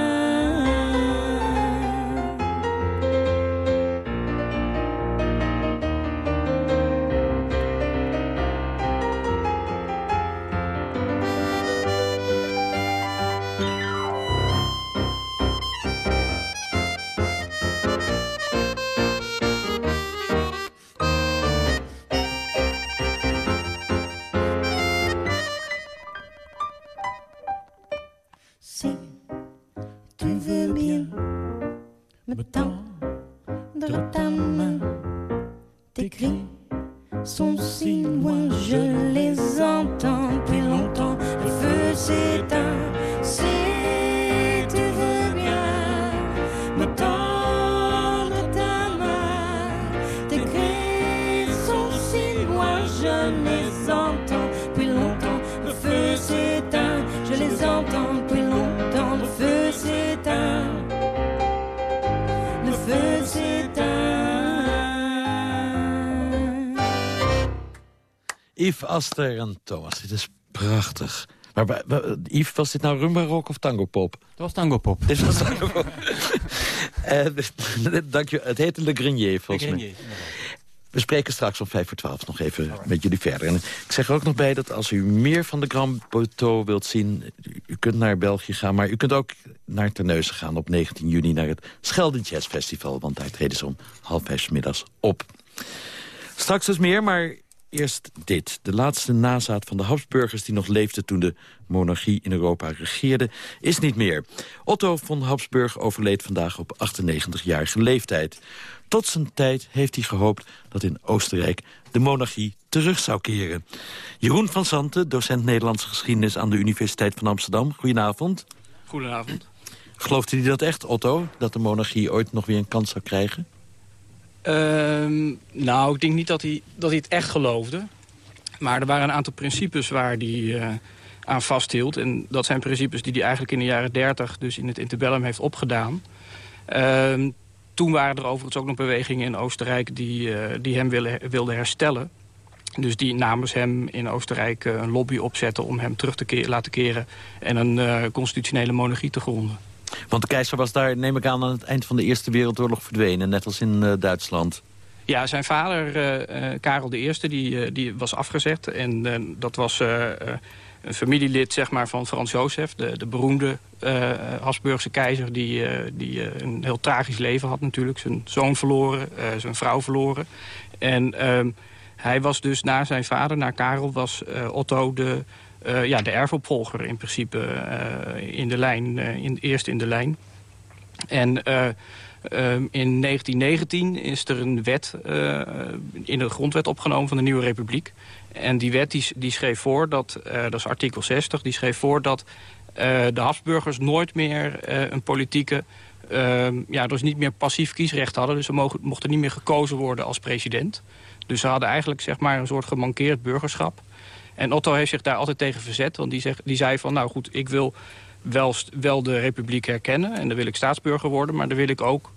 Aster en Thomas, dit is prachtig. Maar Yves, was dit nou rumba rock of tango pop? Het was tango pop. Dit was tango pop. Eh, Dank je. Het heette Le Grenier, volgens mij. We spreken straks om vijf voor twaalf nog even met jullie verder. En ik zeg er ook nog bij dat als u meer van de Grand Poteau wilt zien... u kunt naar België gaan, maar u kunt ook naar Terneuzen gaan... op 19 juni naar het Schelde Jazz Festival. Want daar treden ze om half vijf middags op. Straks dus meer, maar eerst dit. De laatste nazaat van de Habsburgers die nog leefde toen de monarchie in Europa regeerde, is niet meer. Otto von Habsburg overleed vandaag op 98-jarige leeftijd. Tot zijn tijd heeft hij gehoopt dat in Oostenrijk de monarchie terug zou keren. Jeroen van Santen, docent Nederlandse geschiedenis aan de Universiteit van Amsterdam. Goedenavond. Goedenavond. Geloofde hij dat echt, Otto, dat de monarchie ooit nog weer een kans zou krijgen? Ehm, nou, ik denk niet dat hij, dat hij het echt geloofde. Maar er waren een aantal principes waar hij eh, aan vasthield. En dat zijn principes die hij eigenlijk in de jaren 30, dus in het interbellum, heeft opgedaan. Ehm, toen waren er overigens ook nog bewegingen in Oostenrijk die, eh, die hem willen, wilden herstellen. Dus die namens hem in Oostenrijk eh, een lobby opzetten om hem terug te laten keren... en een constitutionele monarchie te gronden. Want de keizer was daar, neem ik aan, aan het eind van de Eerste Wereldoorlog verdwenen. Net als in eh, Duitsland. Ja, zijn vader, eh, Karel I, die, die was afgezet. En dat was een familielid zeg maar, van Frans Jozef, de, de beroemde eh Habsburgse keizer... die, die een heel tragisch leven had natuurlijk. Zijn zoon verloren, zijn vrouw verloren. En ehm, hij was dus na zijn vader, na Karel, was Otto de, eh, ja, de erfopvolger in principe eh, in de lijn, eh, in, eerst in de lijn. En eh, ehm, in 1919 is er een wet in de grondwet opgenomen van de Nieuwe Republiek. En die wet die, schreef voor dat, dat is artikel 60, die schreef voor dat de Habsburgers nooit meer een politieke... ehm, ja, dus niet meer passief kiesrecht hadden. Dus ze mochten niet meer gekozen worden als president. Dus ze hadden eigenlijk zeg maar, een soort gemankeerd burgerschap. En Otto heeft zich daar altijd tegen verzet. Want die, zegt, die zei van, nou goed, ik wil wel, wel de republiek herkennen. En dan wil ik staatsburger worden. Maar dan wil ik ook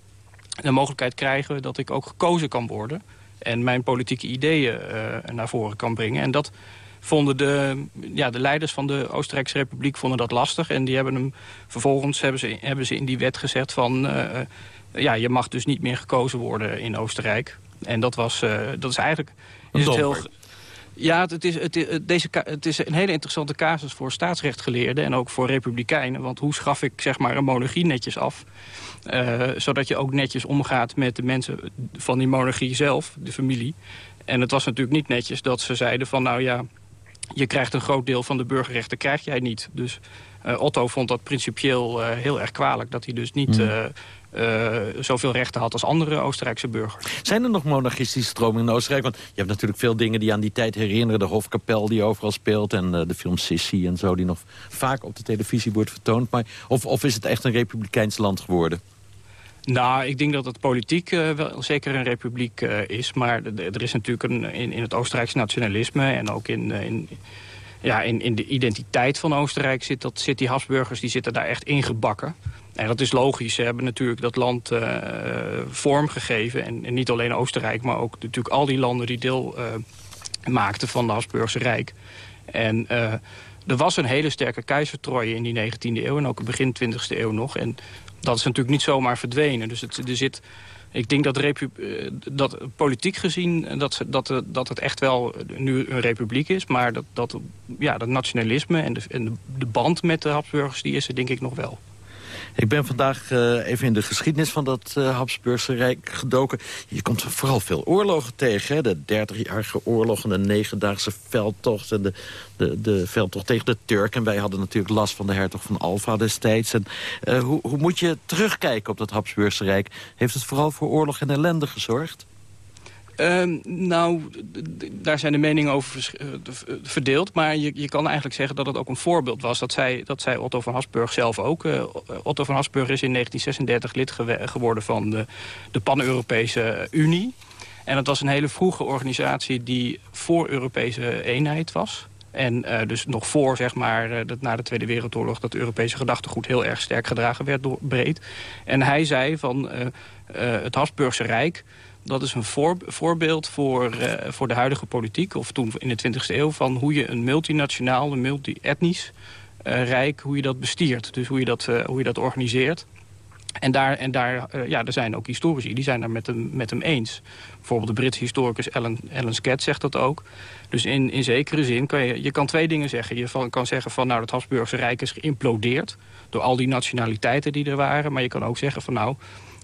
de mogelijkheid krijgen dat ik ook gekozen kan worden. En mijn politieke ideeën eh, naar voren kan brengen. En dat vonden de, ja, de leiders van de Oostenrijkse Republiek vonden dat lastig. En die hebben hem vervolgens hebben ze, hebben ze in die wet gezet van... eh, eh, ja, je mag dus niet meer gekozen worden in Oostenrijk. En dat, was, dat is eigenlijk... Is het heel. Ja, het is, het, is, deze, het is een hele interessante casus voor staatsrechtgeleerden... en ook voor republikeinen. Want hoe schaf ik zeg maar, een monarchie netjes af? Eh, zodat je ook netjes omgaat met de mensen van die monarchie zelf, de familie. En het was natuurlijk niet netjes dat ze zeiden van... nou ja, je krijgt een groot deel van de burgerrechten, krijg jij niet. Dus eh, Otto vond dat principieel eh, heel erg kwalijk... dat hij dus niet Hmm. Eh, zoveel rechten had als andere Oostenrijkse burgers. Zijn er nog monarchistische stromingen in Oostenrijk? Want je hebt natuurlijk veel dingen die aan die tijd herinneren. De Hofkapel die overal speelt en eh, de film Sissy en zo... die nog vaak op de televisie wordt vertoond. Maar, of, of is het echt een republikeins land geworden? Nou, ik denk dat het politiek eh, wel zeker een republiek is. Maar er is natuurlijk een, in, in het Oostenrijkse nationalisme... en ook in, in, ja, in, in de identiteit van Oostenrijk zit, dat, zit die Habsburgers... die zitten daar echt ingebakken. En dat is logisch. Ze hebben natuurlijk dat land eh, vormgegeven. En, en niet alleen Oostenrijk, maar ook natuurlijk al die landen... die deel eh, maakten van het Habsburgse Rijk. En eh, er was een hele sterke keizertroje in die 19e eeuw... en ook begin 20e eeuw nog. En dat is natuurlijk niet zomaar verdwenen. Dus het, er zit... Ik denk dat, dat politiek gezien dat, dat, dat het echt wel nu een republiek is. Maar dat, dat, ja, dat nationalisme en, de, en de band met de Habsburgers... die is er denk ik nog wel. Ik ben vandaag eh, even in de geschiedenis van dat eh, Habsburgse Rijk gedoken. Je komt vooral veel oorlogen tegen. Hè? De dertigjarige oorlog en de negendaagse veldtocht... en de, de, de veldtocht tegen de Turk. En wij hadden natuurlijk last van de hertog van Alfa destijds. En, eh, hoe, hoe moet je terugkijken op dat Habsburgse Rijk? Heeft het vooral voor oorlog en ellende gezorgd? Ehm, nou, daar zijn de meningen over eh, verdeeld. Maar je, je kan eigenlijk zeggen dat het ook een voorbeeld was. Dat zei, dat zei Otto van Hasburg zelf ook. Uh, Otto van Hasburg is in 1936 lid geworden van de, de Pan-Europese Unie. En dat was een hele vroege organisatie die voor Europese eenheid was. En dus nog voor, zeg maar, dat na de Tweede Wereldoorlog... dat Europese gedachtegoed heel erg sterk gedragen werd door breed. En hij zei van het Habsburgse Rijk dat is een voor, voorbeeld voor, uh, voor de huidige politiek... of toen in de 20e eeuw... van hoe je een multinationaal, een multi-etnisch uh, rijk... hoe je dat bestiert, dus hoe je dat, uh, hoe je dat organiseert. En daar, en daar ja, er zijn ook historici, die zijn daar met hem, met hem eens. Bijvoorbeeld de Britse historicus Ellen Skett zegt dat ook. Dus in, in zekere zin kan je, je kan twee dingen zeggen. Je kan zeggen van nou, het Habsburgse Rijk is geïmplodeerd... door al die nationaliteiten die er waren. Maar je kan ook zeggen van nou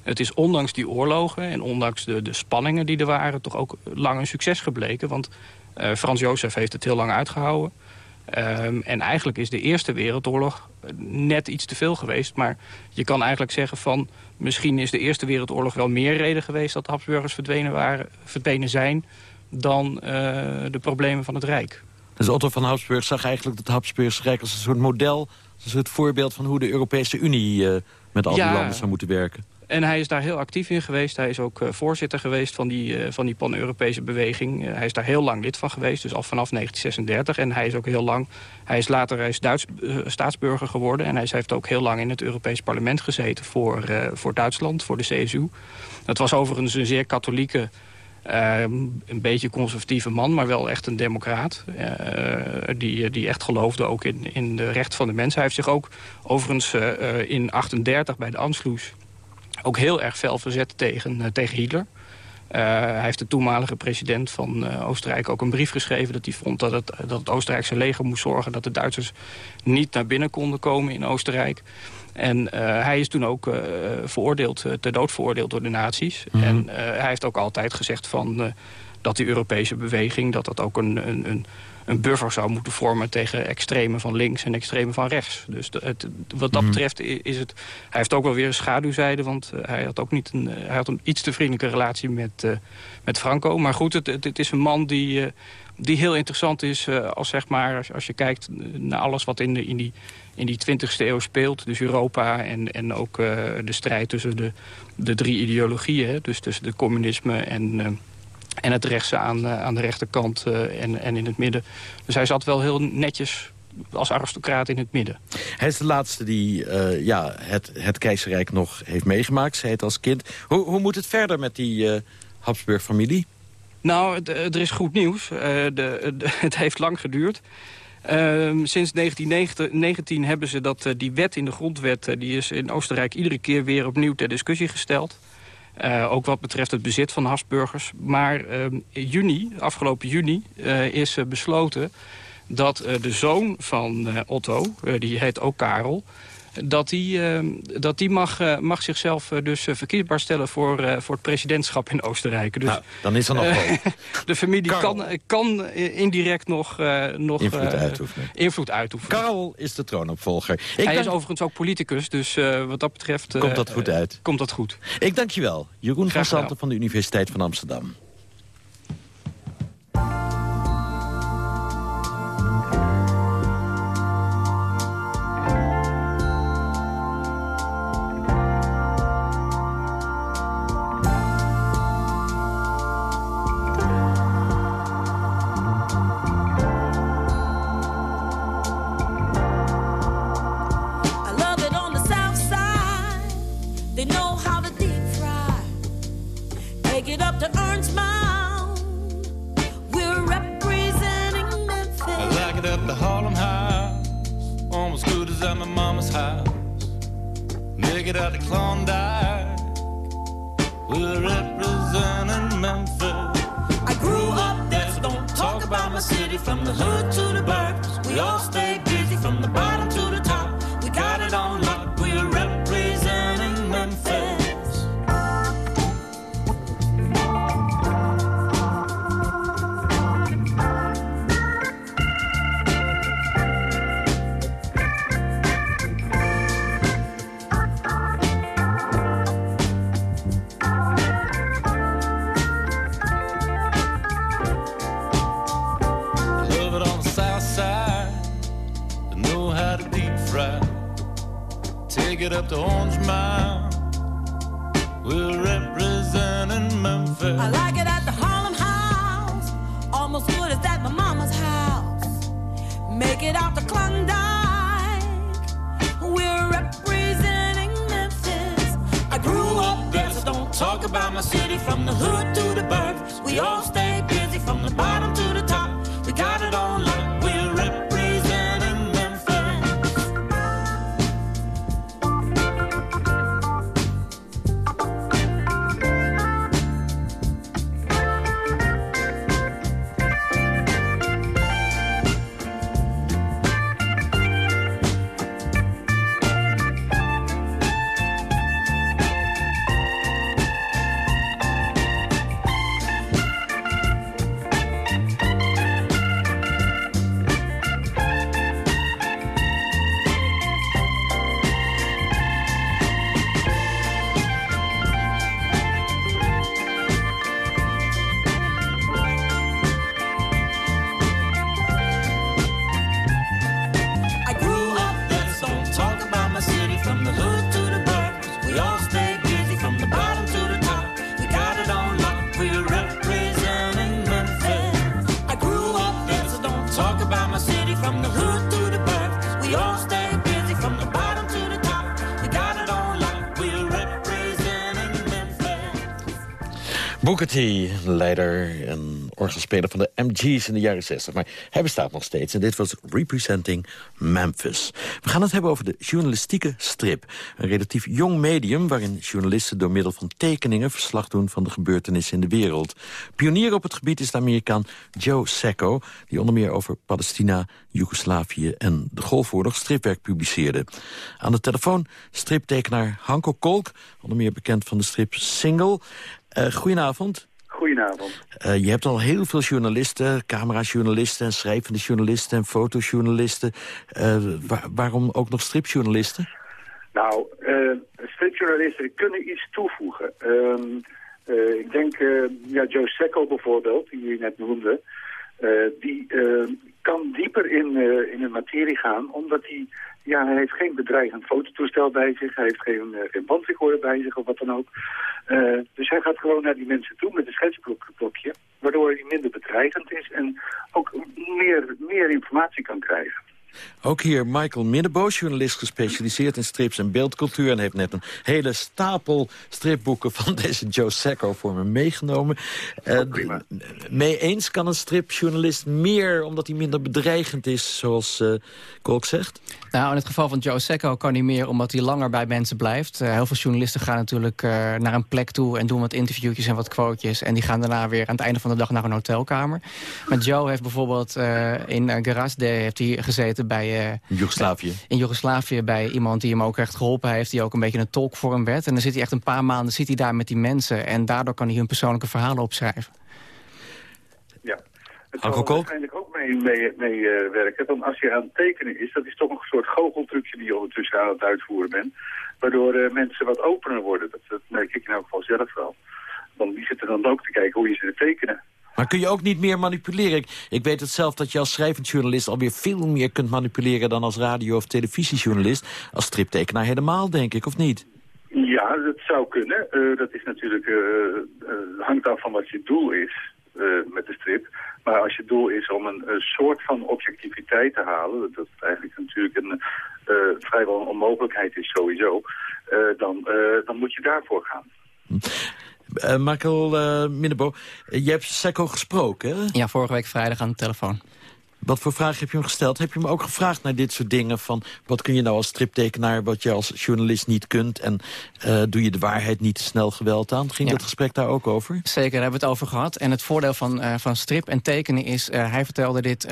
het is ondanks die oorlogen en ondanks de, de spanningen die er waren... toch ook lang een succes gebleken. Want uh, Frans Jozef heeft het heel lang uitgehouden. Um, en eigenlijk is de Eerste Wereldoorlog net iets te veel geweest. Maar je kan eigenlijk zeggen van... misschien is de Eerste Wereldoorlog wel meer reden geweest... dat de Habsburgers verdwenen, waren, verdwenen zijn... dan uh, de problemen van het Rijk. Dus Otto van Habsburg zag eigenlijk het Habsburgse Rijk... als een soort model, als een soort voorbeeld van hoe de Europese Unie... Uh, met al die ja, landen zou moeten werken. En hij is daar heel actief in geweest. Hij is ook uh, voorzitter geweest van die, uh, van die pan-Europese beweging. Uh, hij is daar heel lang lid van geweest, dus al vanaf 1936. En hij is ook heel lang... Hij is later is Duits staatsburger geworden. En hij heeft ook heel lang in het Europees parlement gezeten voor, voor Duitsland, voor de CSU. Dat was overigens een zeer katholieke... een beetje conservatieve man, maar wel echt een democraat. die, die echt geloofde ook in, in de rechten van de mensen. Hij heeft zich ook overigens in 38 bij de Anschluss ook heel erg fel verzet tegen, uh, tegen Hitler. Uh, hij heeft de toenmalige president van uh, Oostenrijk ook een brief geschreven... dat hij vond dat het, dat het Oostenrijkse leger moest zorgen... dat de Duitsers niet naar binnen konden komen in Oostenrijk. En uh, hij is toen ook veroordeeld, ter dood veroordeeld door de nazi's. Mm -hmm. En hij heeft ook altijd gezegd van, dat die Europese beweging... dat dat ook een, een, een een buffer zou moeten vormen tegen extremen van links en extremen van rechts. Dus het, wat dat betreft is het... Hij heeft ook wel weer een schaduwzijde, want uh, hij had ook niet een, uh, hij had een iets te vriendelijke relatie met, uh, met Franco. Maar goed, het, het, is een man die, die heel interessant is als, zeg maar, als, als je kijkt naar alles wat in, de, in die in die 20e eeuw speelt. Dus Europa en, en ook de strijd tussen de, de drie ideologieën. Hè? Dus tussen de communisme en, en het rechtse aan, uh, aan de rechterkant en, en in het midden. Dus hij zat wel heel netjes als aristocraat in het midden. Hij is de laatste die ja, het, het keizerrijk nog heeft meegemaakt. Zij het als kind. Hoe, hoe moet het verder met die Habsburg-familie? Nou, er is goed nieuws. De, de, het heeft lang geduurd. Uh, sinds 1919 hebben ze dat, die wet in de grondwet... Die is in Oostenrijk iedere keer weer opnieuw ter discussie gesteld. Ook wat betreft het bezit van Habsburgers. Maar in juni, afgelopen juni is besloten dat de zoon van Otto, die heet ook Karel dat die, uh, dat die mag, uh, mag zichzelf uh, dus verkiesbaar stellen voor, voor het presidentschap in Oostenrijk. Dus, nou, dan is er nog wel. de familie kan, kan indirect nog, nog invloed, uitoefenen. invloed uitoefenen. Karel is de troonopvolger. Ik Hij is overigens ook politicus, dus wat dat betreft... komt dat goed uit. komt dat goed. Ik dank je wel. Jeroen van Santen van de Universiteit van Amsterdam. Booker leider en orgelspeler van de MG's in de jaren 60. Maar hij bestaat nog steeds en dit was Representing Memphis. We gaan het hebben over de journalistieke strip. Een relatief jong medium waarin journalisten door middel van tekeningen... verslag doen van de gebeurtenissen in de wereld. Pionier op het gebied is de Amerikaan Joe Sacco... die onder meer over Palestina, Joegoslavië en de Golfoorlog stripwerk publiceerde. Aan de telefoon striptekenaar Hanko Kolk... onder meer bekend van de strip Single... Uh, goedenavond. Goedenavond. Uh, je hebt al heel veel journalisten, camerajournalisten... en schrijvende journalisten en fotojournalisten. Uh, waar, waarom ook nog stripjournalisten? Nou, stripjournalisten kunnen iets toevoegen. Ehm, ik denk, ja, Joe Secco bijvoorbeeld, die je net noemde... die kan dieper in, in de materie gaan, omdat hij... Ja, hij heeft geen bedreigend fototoestel bij zich. Hij heeft geen, uh, geen bandrecorder bij zich of wat dan ook. Uh, dus hij gaat gewoon naar die mensen toe met een schetsblokje. Waardoor hij minder bedreigend is en ook meer, meer informatie kan krijgen. Ook hier Michael Minneboos, journalist gespecialiseerd in strips en beeldcultuur... en heeft net een hele stapel stripboeken van deze Joe Sacco voor me meegenomen. Uh, mee eens kan een stripjournalist meer omdat hij minder bedreigend is, zoals uh, Kolk zegt? Nou, in het geval van Joe Sacco kan hij meer omdat hij langer bij mensen blijft. Uh, heel veel journalisten gaan natuurlijk naar een plek toe en doen wat interviewtjes en wat quotejes. En die gaan daarna weer aan het einde van de dag naar een hotelkamer. Maar Joe heeft bijvoorbeeld in Garasde heeft hij gezeten bij... Uh, Joegoslavië. In Joegoslavië bij iemand die hem ook echt geholpen heeft... die ook een beetje een tolk voor hem werd. En dan zit hij echt een paar maanden zit hij daar met die mensen... en daardoor kan hij hun persoonlijke verhalen opschrijven. Ja, het zal er waarschijnlijk ook mee, mee, mee uh, werken. Want als je aan het tekenen is, dat is toch een soort goocheltrucje... die je ondertussen aan het uitvoeren bent. Waardoor uh, mensen wat opener worden. Dat, dat merk ik in elk geval zelf wel. Want die zitten dan ook te kijken hoe je ze tekenen. Maar kun je ook niet meer manipuleren? Ik, ik weet het zelf dat je als schrijvend journalist alweer veel meer kunt manipuleren dan als radio- of televisiejournalist. Als striptekenaar helemaal, denk ik, of niet? Ja, dat zou kunnen. Uh, dat is natuurlijk, uh, uh, hangt af van wat je doel is met de strip. Maar als je doel is om een, soort van objectiviteit te halen, dat eigenlijk natuurlijk een vrijwel een onmogelijkheid is sowieso, dan, dan moet je daarvoor gaan. Uh, Michael uh, Minnebo, uh, je hebt Secco gesproken, hè? Ja, vorige week vrijdag aan de telefoon. Wat voor vraag heb je hem gesteld? Heb je hem ook gevraagd naar dit soort dingen? Van wat kun je nou als striptekenaar, wat je als journalist niet kunt? En uh, doe je de waarheid niet te snel geweld aan? Ging ja. dat gesprek daar ook over? Zeker, daar hebben we het over gehad. En het voordeel van, uh, van strip en tekenen is... Uh, hij vertelde dit,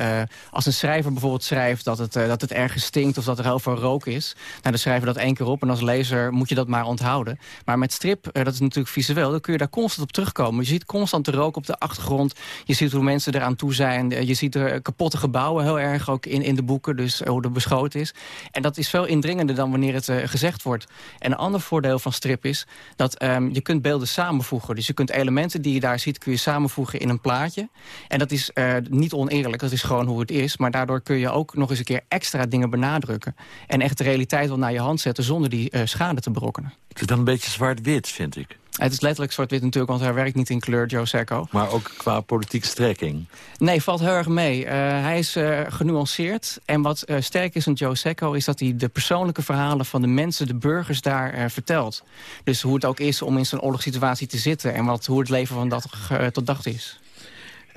als een schrijver bijvoorbeeld schrijft dat het, dat het ergens stinkt... of dat er heel veel rook is, nou, dan schrijven we dat één keer op. En als lezer moet je dat maar onthouden. Maar met strip, dat is natuurlijk visueel, dan kun je daar constant op terugkomen. Je ziet constant de rook op de achtergrond. Je ziet hoe mensen eraan toe zijn. Je ziet er kapotte gebouwen heel erg ook in, in de boeken. Dus hoe er beschoten is. En dat is veel indringender dan wanneer het gezegd wordt. En een ander voordeel van strip is dat um, je kunt beelden samenvoegen. Dus je kunt elementen die je daar ziet, kun je samenvoegen in een plaatje. En dat is uh, niet oneerlijk, dat is gewoon hoe het is. Maar daardoor kun je ook nog eens een keer extra dingen benadrukken. En echt de realiteit wel naar je hand zetten zonder die schade te berokkenen. Het is dan een beetje zwart-wit, vind ik. Het is letterlijk zwart-wit natuurlijk, want hij werkt niet in kleur, Joe Secco. Maar ook qua politieke strekking? Nee, valt heel erg mee. Uh, hij is uh, genuanceerd. En wat uh, sterk is aan Joe Secco is dat hij de persoonlijke verhalen van de mensen, de burgers daar vertelt. Dus hoe het ook is om in zo'n oorlogssituatie te zitten en wat, hoe het leven van dat tot dag is.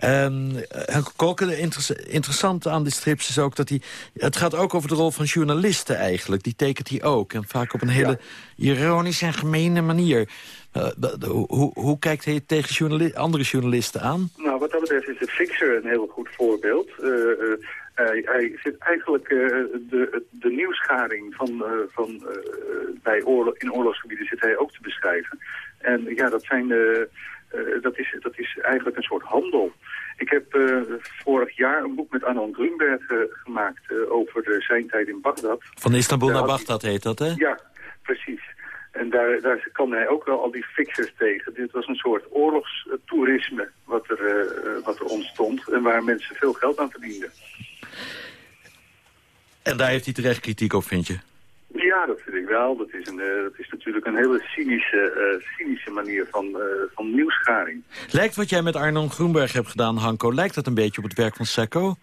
Um, inter interessant aan die strips is ook dat hij... Het gaat ook over de rol van journalisten eigenlijk. Die tekent hij ook. En vaak op een hele ja. ironische en gemene manier. Uh, hoe, hoe, kijkt hij tegen journali andere journalisten aan? Nou, wat dat betreft is de Fixer een heel goed voorbeeld. Uh, uh, hij, hij zit eigenlijk de, de nieuwsgaring van, van, bij oorlog, in oorlogsgebieden zit hij ook te beschrijven. En ja, dat zijn... Dat, is, dat is eigenlijk een soort handel. Ik heb vorig jaar een boek met Anon Grunberg gemaakt over de zijn tijd in Bagdad. Van Istanbul naar Bagdad heet dat, hè? Ja, precies. En daar, daar kwam hij ook wel al die fixers tegen. Dit was een soort oorlogstoerisme wat er, wat er ontstond en waar mensen veel geld aan verdienden. En daar heeft hij terecht kritiek op, vind je? Ja, dat vind ik wel. Dat is, een, uh, dat is natuurlijk een hele cynische, uh, cynische manier van, uh, van nieuwsgaring. Lijkt wat jij met Arnon Groenberg hebt gedaan, Hanko, lijkt dat een beetje op het werk van Secco?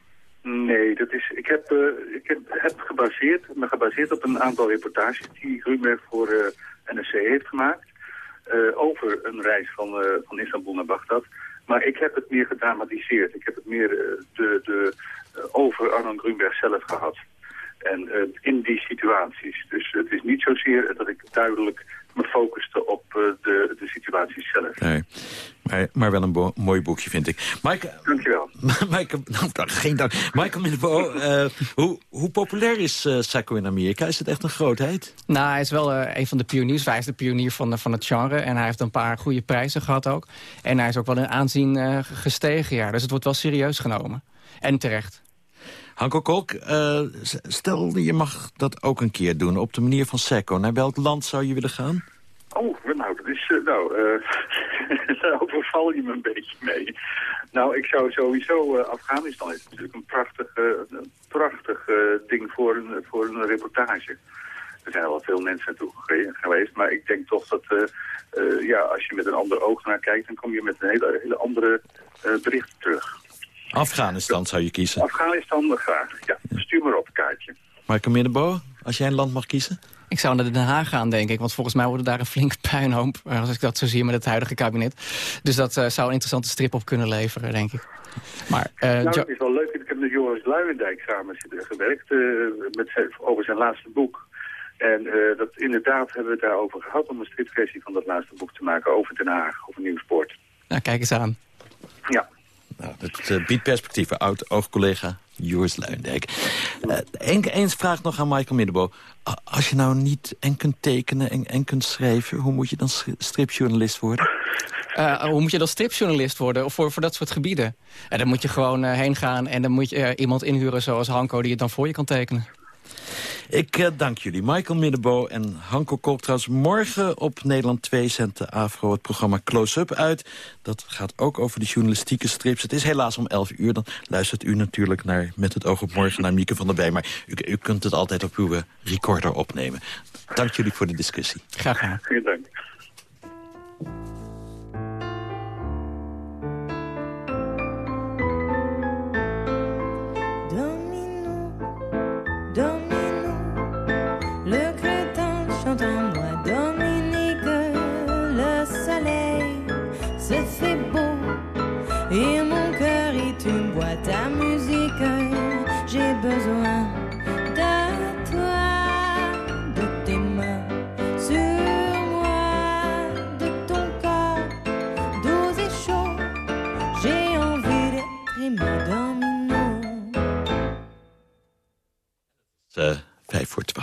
Nee, dat is, ik, heb, ik heb, heb gebaseerd, me gebaseerd op een aantal reportages die Groenberg voor NSC heeft gemaakt. over een reis van, van Istanbul naar Bagdad. Maar ik heb het meer gedramatiseerd. Ik heb het meer de, de, over Arnon Grunberg zelf gehad. En in die situaties. Dus het is niet zozeer dat ik duidelijk me focuste op uh, de, de situaties zelf. Nee, maar, maar wel een mooi boekje vind ik. Mike, Dankjewel. Mike, nou, geen dank. Michael Middelbo, uh, hoe, hoe populair is uh, Sacco in Amerika? Is het echt een grootheid? Nou, hij is wel een van de pioniers. Hij is de pionier van, van het genre. En hij heeft een paar goede prijzen gehad ook. En hij is ook wel in aanzien gestegen, ja. Dus het wordt wel serieus genomen. En terecht. Hanko Kolk, uh, stel je mag dat ook een keer doen op de manier van Secco. Naar welk land zou je willen gaan? Oh, nou, dat is, uh, nou, uh, daar overval je me een beetje mee. Nou, ik zou sowieso, Afghanistan is natuurlijk een prachtig, een prachtig ding voor een, voor een reportage. Er zijn al veel mensen naartoe geweest, maar ik denk toch dat, ja, als je met een ander oog naar kijkt, dan kom je met een hele, hele andere bericht terug. Afghanistan zou je kiezen? Afghanistan graag, ja. Stuur maar op een kaartje. Michael Middenbo, als jij een land mag kiezen? Ik zou naar Den Haag gaan, denk ik. Want volgens mij worden daar een flinke puinhoop... Eh, als ik dat zo zie met het huidige kabinet. Dus dat uh, zou een interessante strip op kunnen leveren, denk ik. Maar, uh, nou, het is wel leuk. Ik heb met Joris Luijendijk samen gewerkt... Uh, met over zijn laatste boek. En dat, inderdaad hebben we het daarover gehad... om een stripversie van dat laatste boek te maken over Den Haag. Over Nieuwsport. Nou, kijk eens aan. Ja. Nou, dat uh, biedt perspectieven. Oud-oogcollega Joris Luindijk. Uh, eens vraag nog aan Michael Middenbo. Als je nou niet en kunt tekenen en, en kunt schrijven... hoe moet je dan stripjournalist worden? Uh, hoe moet je dan stripjournalist worden of voor, voor dat soort gebieden? En dan moet je gewoon heen gaan en dan moet je iemand inhuren zoals Hanko... die het dan voor je kan tekenen. Ik uh, dank jullie. Michael Middenbo en Hanko Kolk trouwens. Morgen op Nederland 2 zendt de AVRO het programma Close-Up uit. Dat gaat ook over de journalistieke strips. Het is helaas om 11 uur. Dan luistert u natuurlijk naar Met het oog op morgen naar Mieke van der Bij. Maar u, u kunt het altijd op uw recorder opnemen. Dank jullie voor de discussie. Graag gedaan. Geen dank.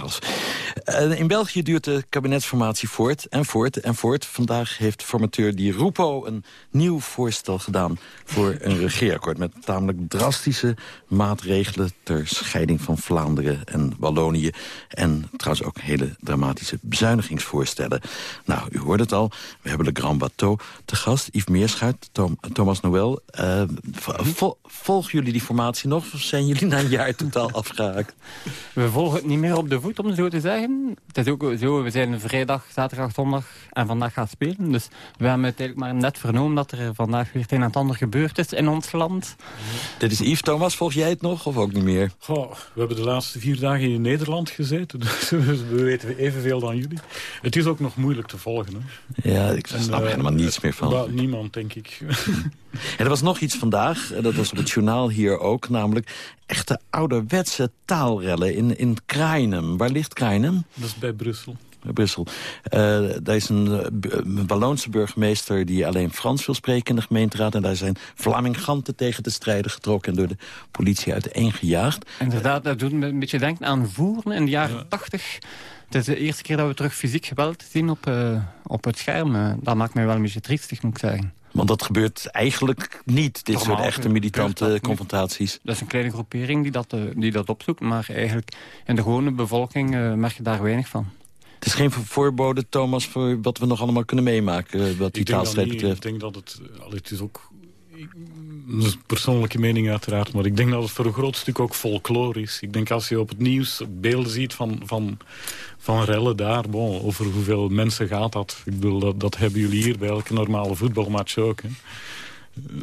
Uh, in België duurt de kabinetsformatie voort en voort en voort. Vandaag heeft formateur Di Rupo een nieuw voorstel gedaan... voor een regeerakkoord met tamelijk drastische maatregelen... ter scheiding van Vlaanderen en Wallonië. En trouwens ook hele dramatische bezuinigingsvoorstellen. Nou, u hoorde het al. We hebben Le Grand Bateau te gast. Yves Meerschuit, Tom, Thomas Noël. Uh, vol, volgen jullie die formatie nog? Of zijn jullie na een jaar totaal afgehaakt? We volgen het niet meer op de voet, om zo te zeggen. Het is ook zo, we zijn vrijdag, zaterdag, zondag en vandaag gaan spelen. Dus we hebben uiteindelijk maar net vernomen dat er vandaag weer het een en het ander gebeurd is in ons land. Dit is Yves Thomas, volg jij het nog of ook niet meer? Goh, we hebben de laatste vier dagen in Nederland gezeten, dus we weten evenveel dan jullie. Het is ook nog moeilijk te volgen. Hè? Ja, ik snap er uh, helemaal niets meer van. niemand, denk ik. er was nog iets vandaag, dat was op het journaal hier ook, namelijk echte ouderwetse taalrellen in, in Krainem. Waar ligt Krainem? Dat is bij Brussel. Bij Brussel. Uh, daar is een, een Walloonse burgemeester die alleen Frans wil spreken in de gemeenteraad. En daar zijn Vlaminganten tegen de strijden getrokken en door de politie uiteengejaagd. Inderdaad, dat doet me een beetje denken aan voeren in de jaren tachtig. Het is de eerste keer dat we terug fysiek geweld zien op, uh, op het scherm. dat maakt mij wel een beetje triestig, moet ik zeggen. Want dat gebeurt eigenlijk niet, dit soort echte militante confrontaties. Dat is een kleine groepering die dat, uh, die dat opzoekt. Maar eigenlijk in de gewone bevolking uh, merk je daar weinig van. Het is geen voorbode, Thomas, voor wat we nog allemaal kunnen meemaken... wat die taalstrijd betreft. Ik denk dat het... Het is ook dat is een persoonlijke mening uiteraard, maar ik denk dat het voor een groot stuk ook folklore is. Ik denk als je op het nieuws beelden ziet van, van, van rellen daar, bon, over hoeveel mensen gaat dat? Ik bedoel, dat, dat hebben jullie hier bij elke normale voetbalmatch ook. Hè.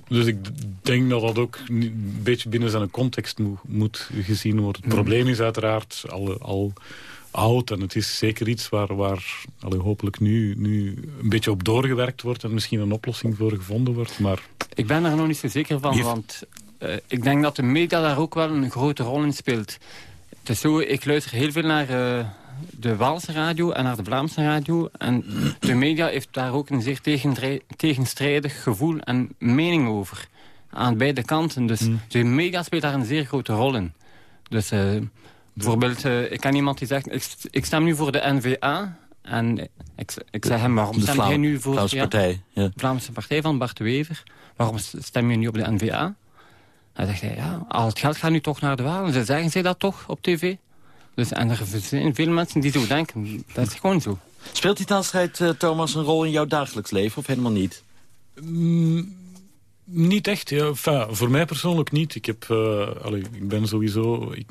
Dus ik denk dat dat ook een beetje binnen zijn context moet, moet gezien worden. Het probleem is uiteraard al, al oud. En het is zeker iets waar, waar allee, hopelijk nu, nu een beetje op doorgewerkt wordt... en misschien een oplossing voor gevonden wordt. Maar... Ik ben er nog niet zo zeker van, want uh, ik denk dat de media daar ook wel een grote rol in speelt. Het is zo, ik luister heel veel naar uh, de Waalse radio en naar de Vlaamse radio. En de media heeft daar ook een zeer tegenstrijdig gevoel en mening over. Aan beide kanten. Dus mm. de media speelt daar een zeer grote rol in. Dus... Uh, Bijvoorbeeld, uh, ik ken iemand die zegt, ik, ik, stem nu voor de NVA. En ik, ik zeg hem, waarom stem jij nu voor... Vlaamse ja, partij. Ja. Vlaamse partij van Bart de Wever. Waarom stem je nu op de NVA? Hij zegt hij, ja, al het geld gaat nu toch naar de Walen. Ze zeggen zij dat toch op tv? Dus, en er zijn veel mensen die zo denken. Dat is gewoon zo. Speelt die taalstrijd, uh, Thomas, een rol in jouw dagelijks leven of helemaal niet? Mm, niet echt, ja. Enfin, voor mij persoonlijk niet. Ik, heb, uh, allez, ik ben sowieso... Ik,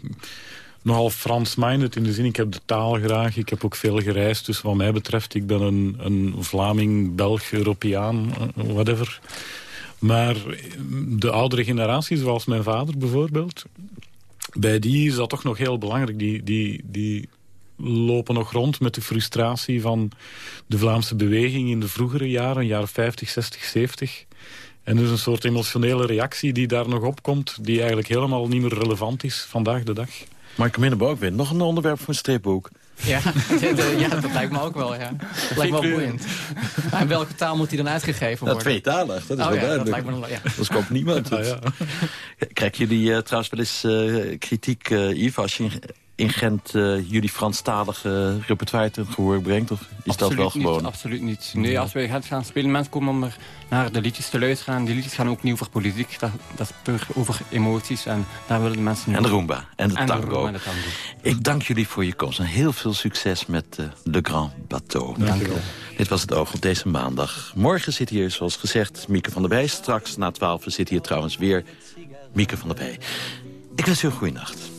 nogal Frans-minded in de zin, ik heb de taal graag. Ik heb ook veel gereisd, dus wat mij betreft, ik ben een, een Vlaming, Belg, Europeaan, eh, whatever. Maar de oudere generatie, zoals mijn vader bijvoorbeeld... bij die is dat toch nog heel belangrijk. Die, die, die lopen nog rond met de frustratie van de Vlaamse beweging... in de vroegere jaren, jaren 50, 60, 70... En dus een soort emotionele reactie die daar nog opkomt... die eigenlijk helemaal niet meer relevant is vandaag de dag. Mark Minneboog nog een onderwerp voor een stripboek. Ja, ja, dat lijkt me ook wel, ja. Dat lijkt me wel boeiend. En welke taal moet hij dan uitgegeven worden? Dat tweetalig, dat is oh, wel ja, duidelijk. Dat, lijkt me, ja. dat komt niemand. Ja, ja. Krijgen jullie uh, trouwens wel eens uh, kritiek, uh, Yves, als je in Gent uh, jullie Franstalige repertoire ten gehoor brengt? Of is absoluut dat wel gewoon? Niet, absoluut niet. Nee, als wij Gent gaan spelen, mensen komen om er naar de liedjes te luisteren. Die liedjes gaan ook niet over politiek. Dat, dat is puur over emoties. En daar willen de mensen... En de rumba. En de, en tango. en de tango. Ik dank jullie voor je komst. En heel veel succes met uh, Le Grand Bateau. Dank u wel. Dit was het oog op deze maandag. Morgen zit hier, zoals gezegd, Mieke van der Wij. Straks na twaalf zit hier trouwens weer Mieke van der Wij. Ik wens u een goede nacht.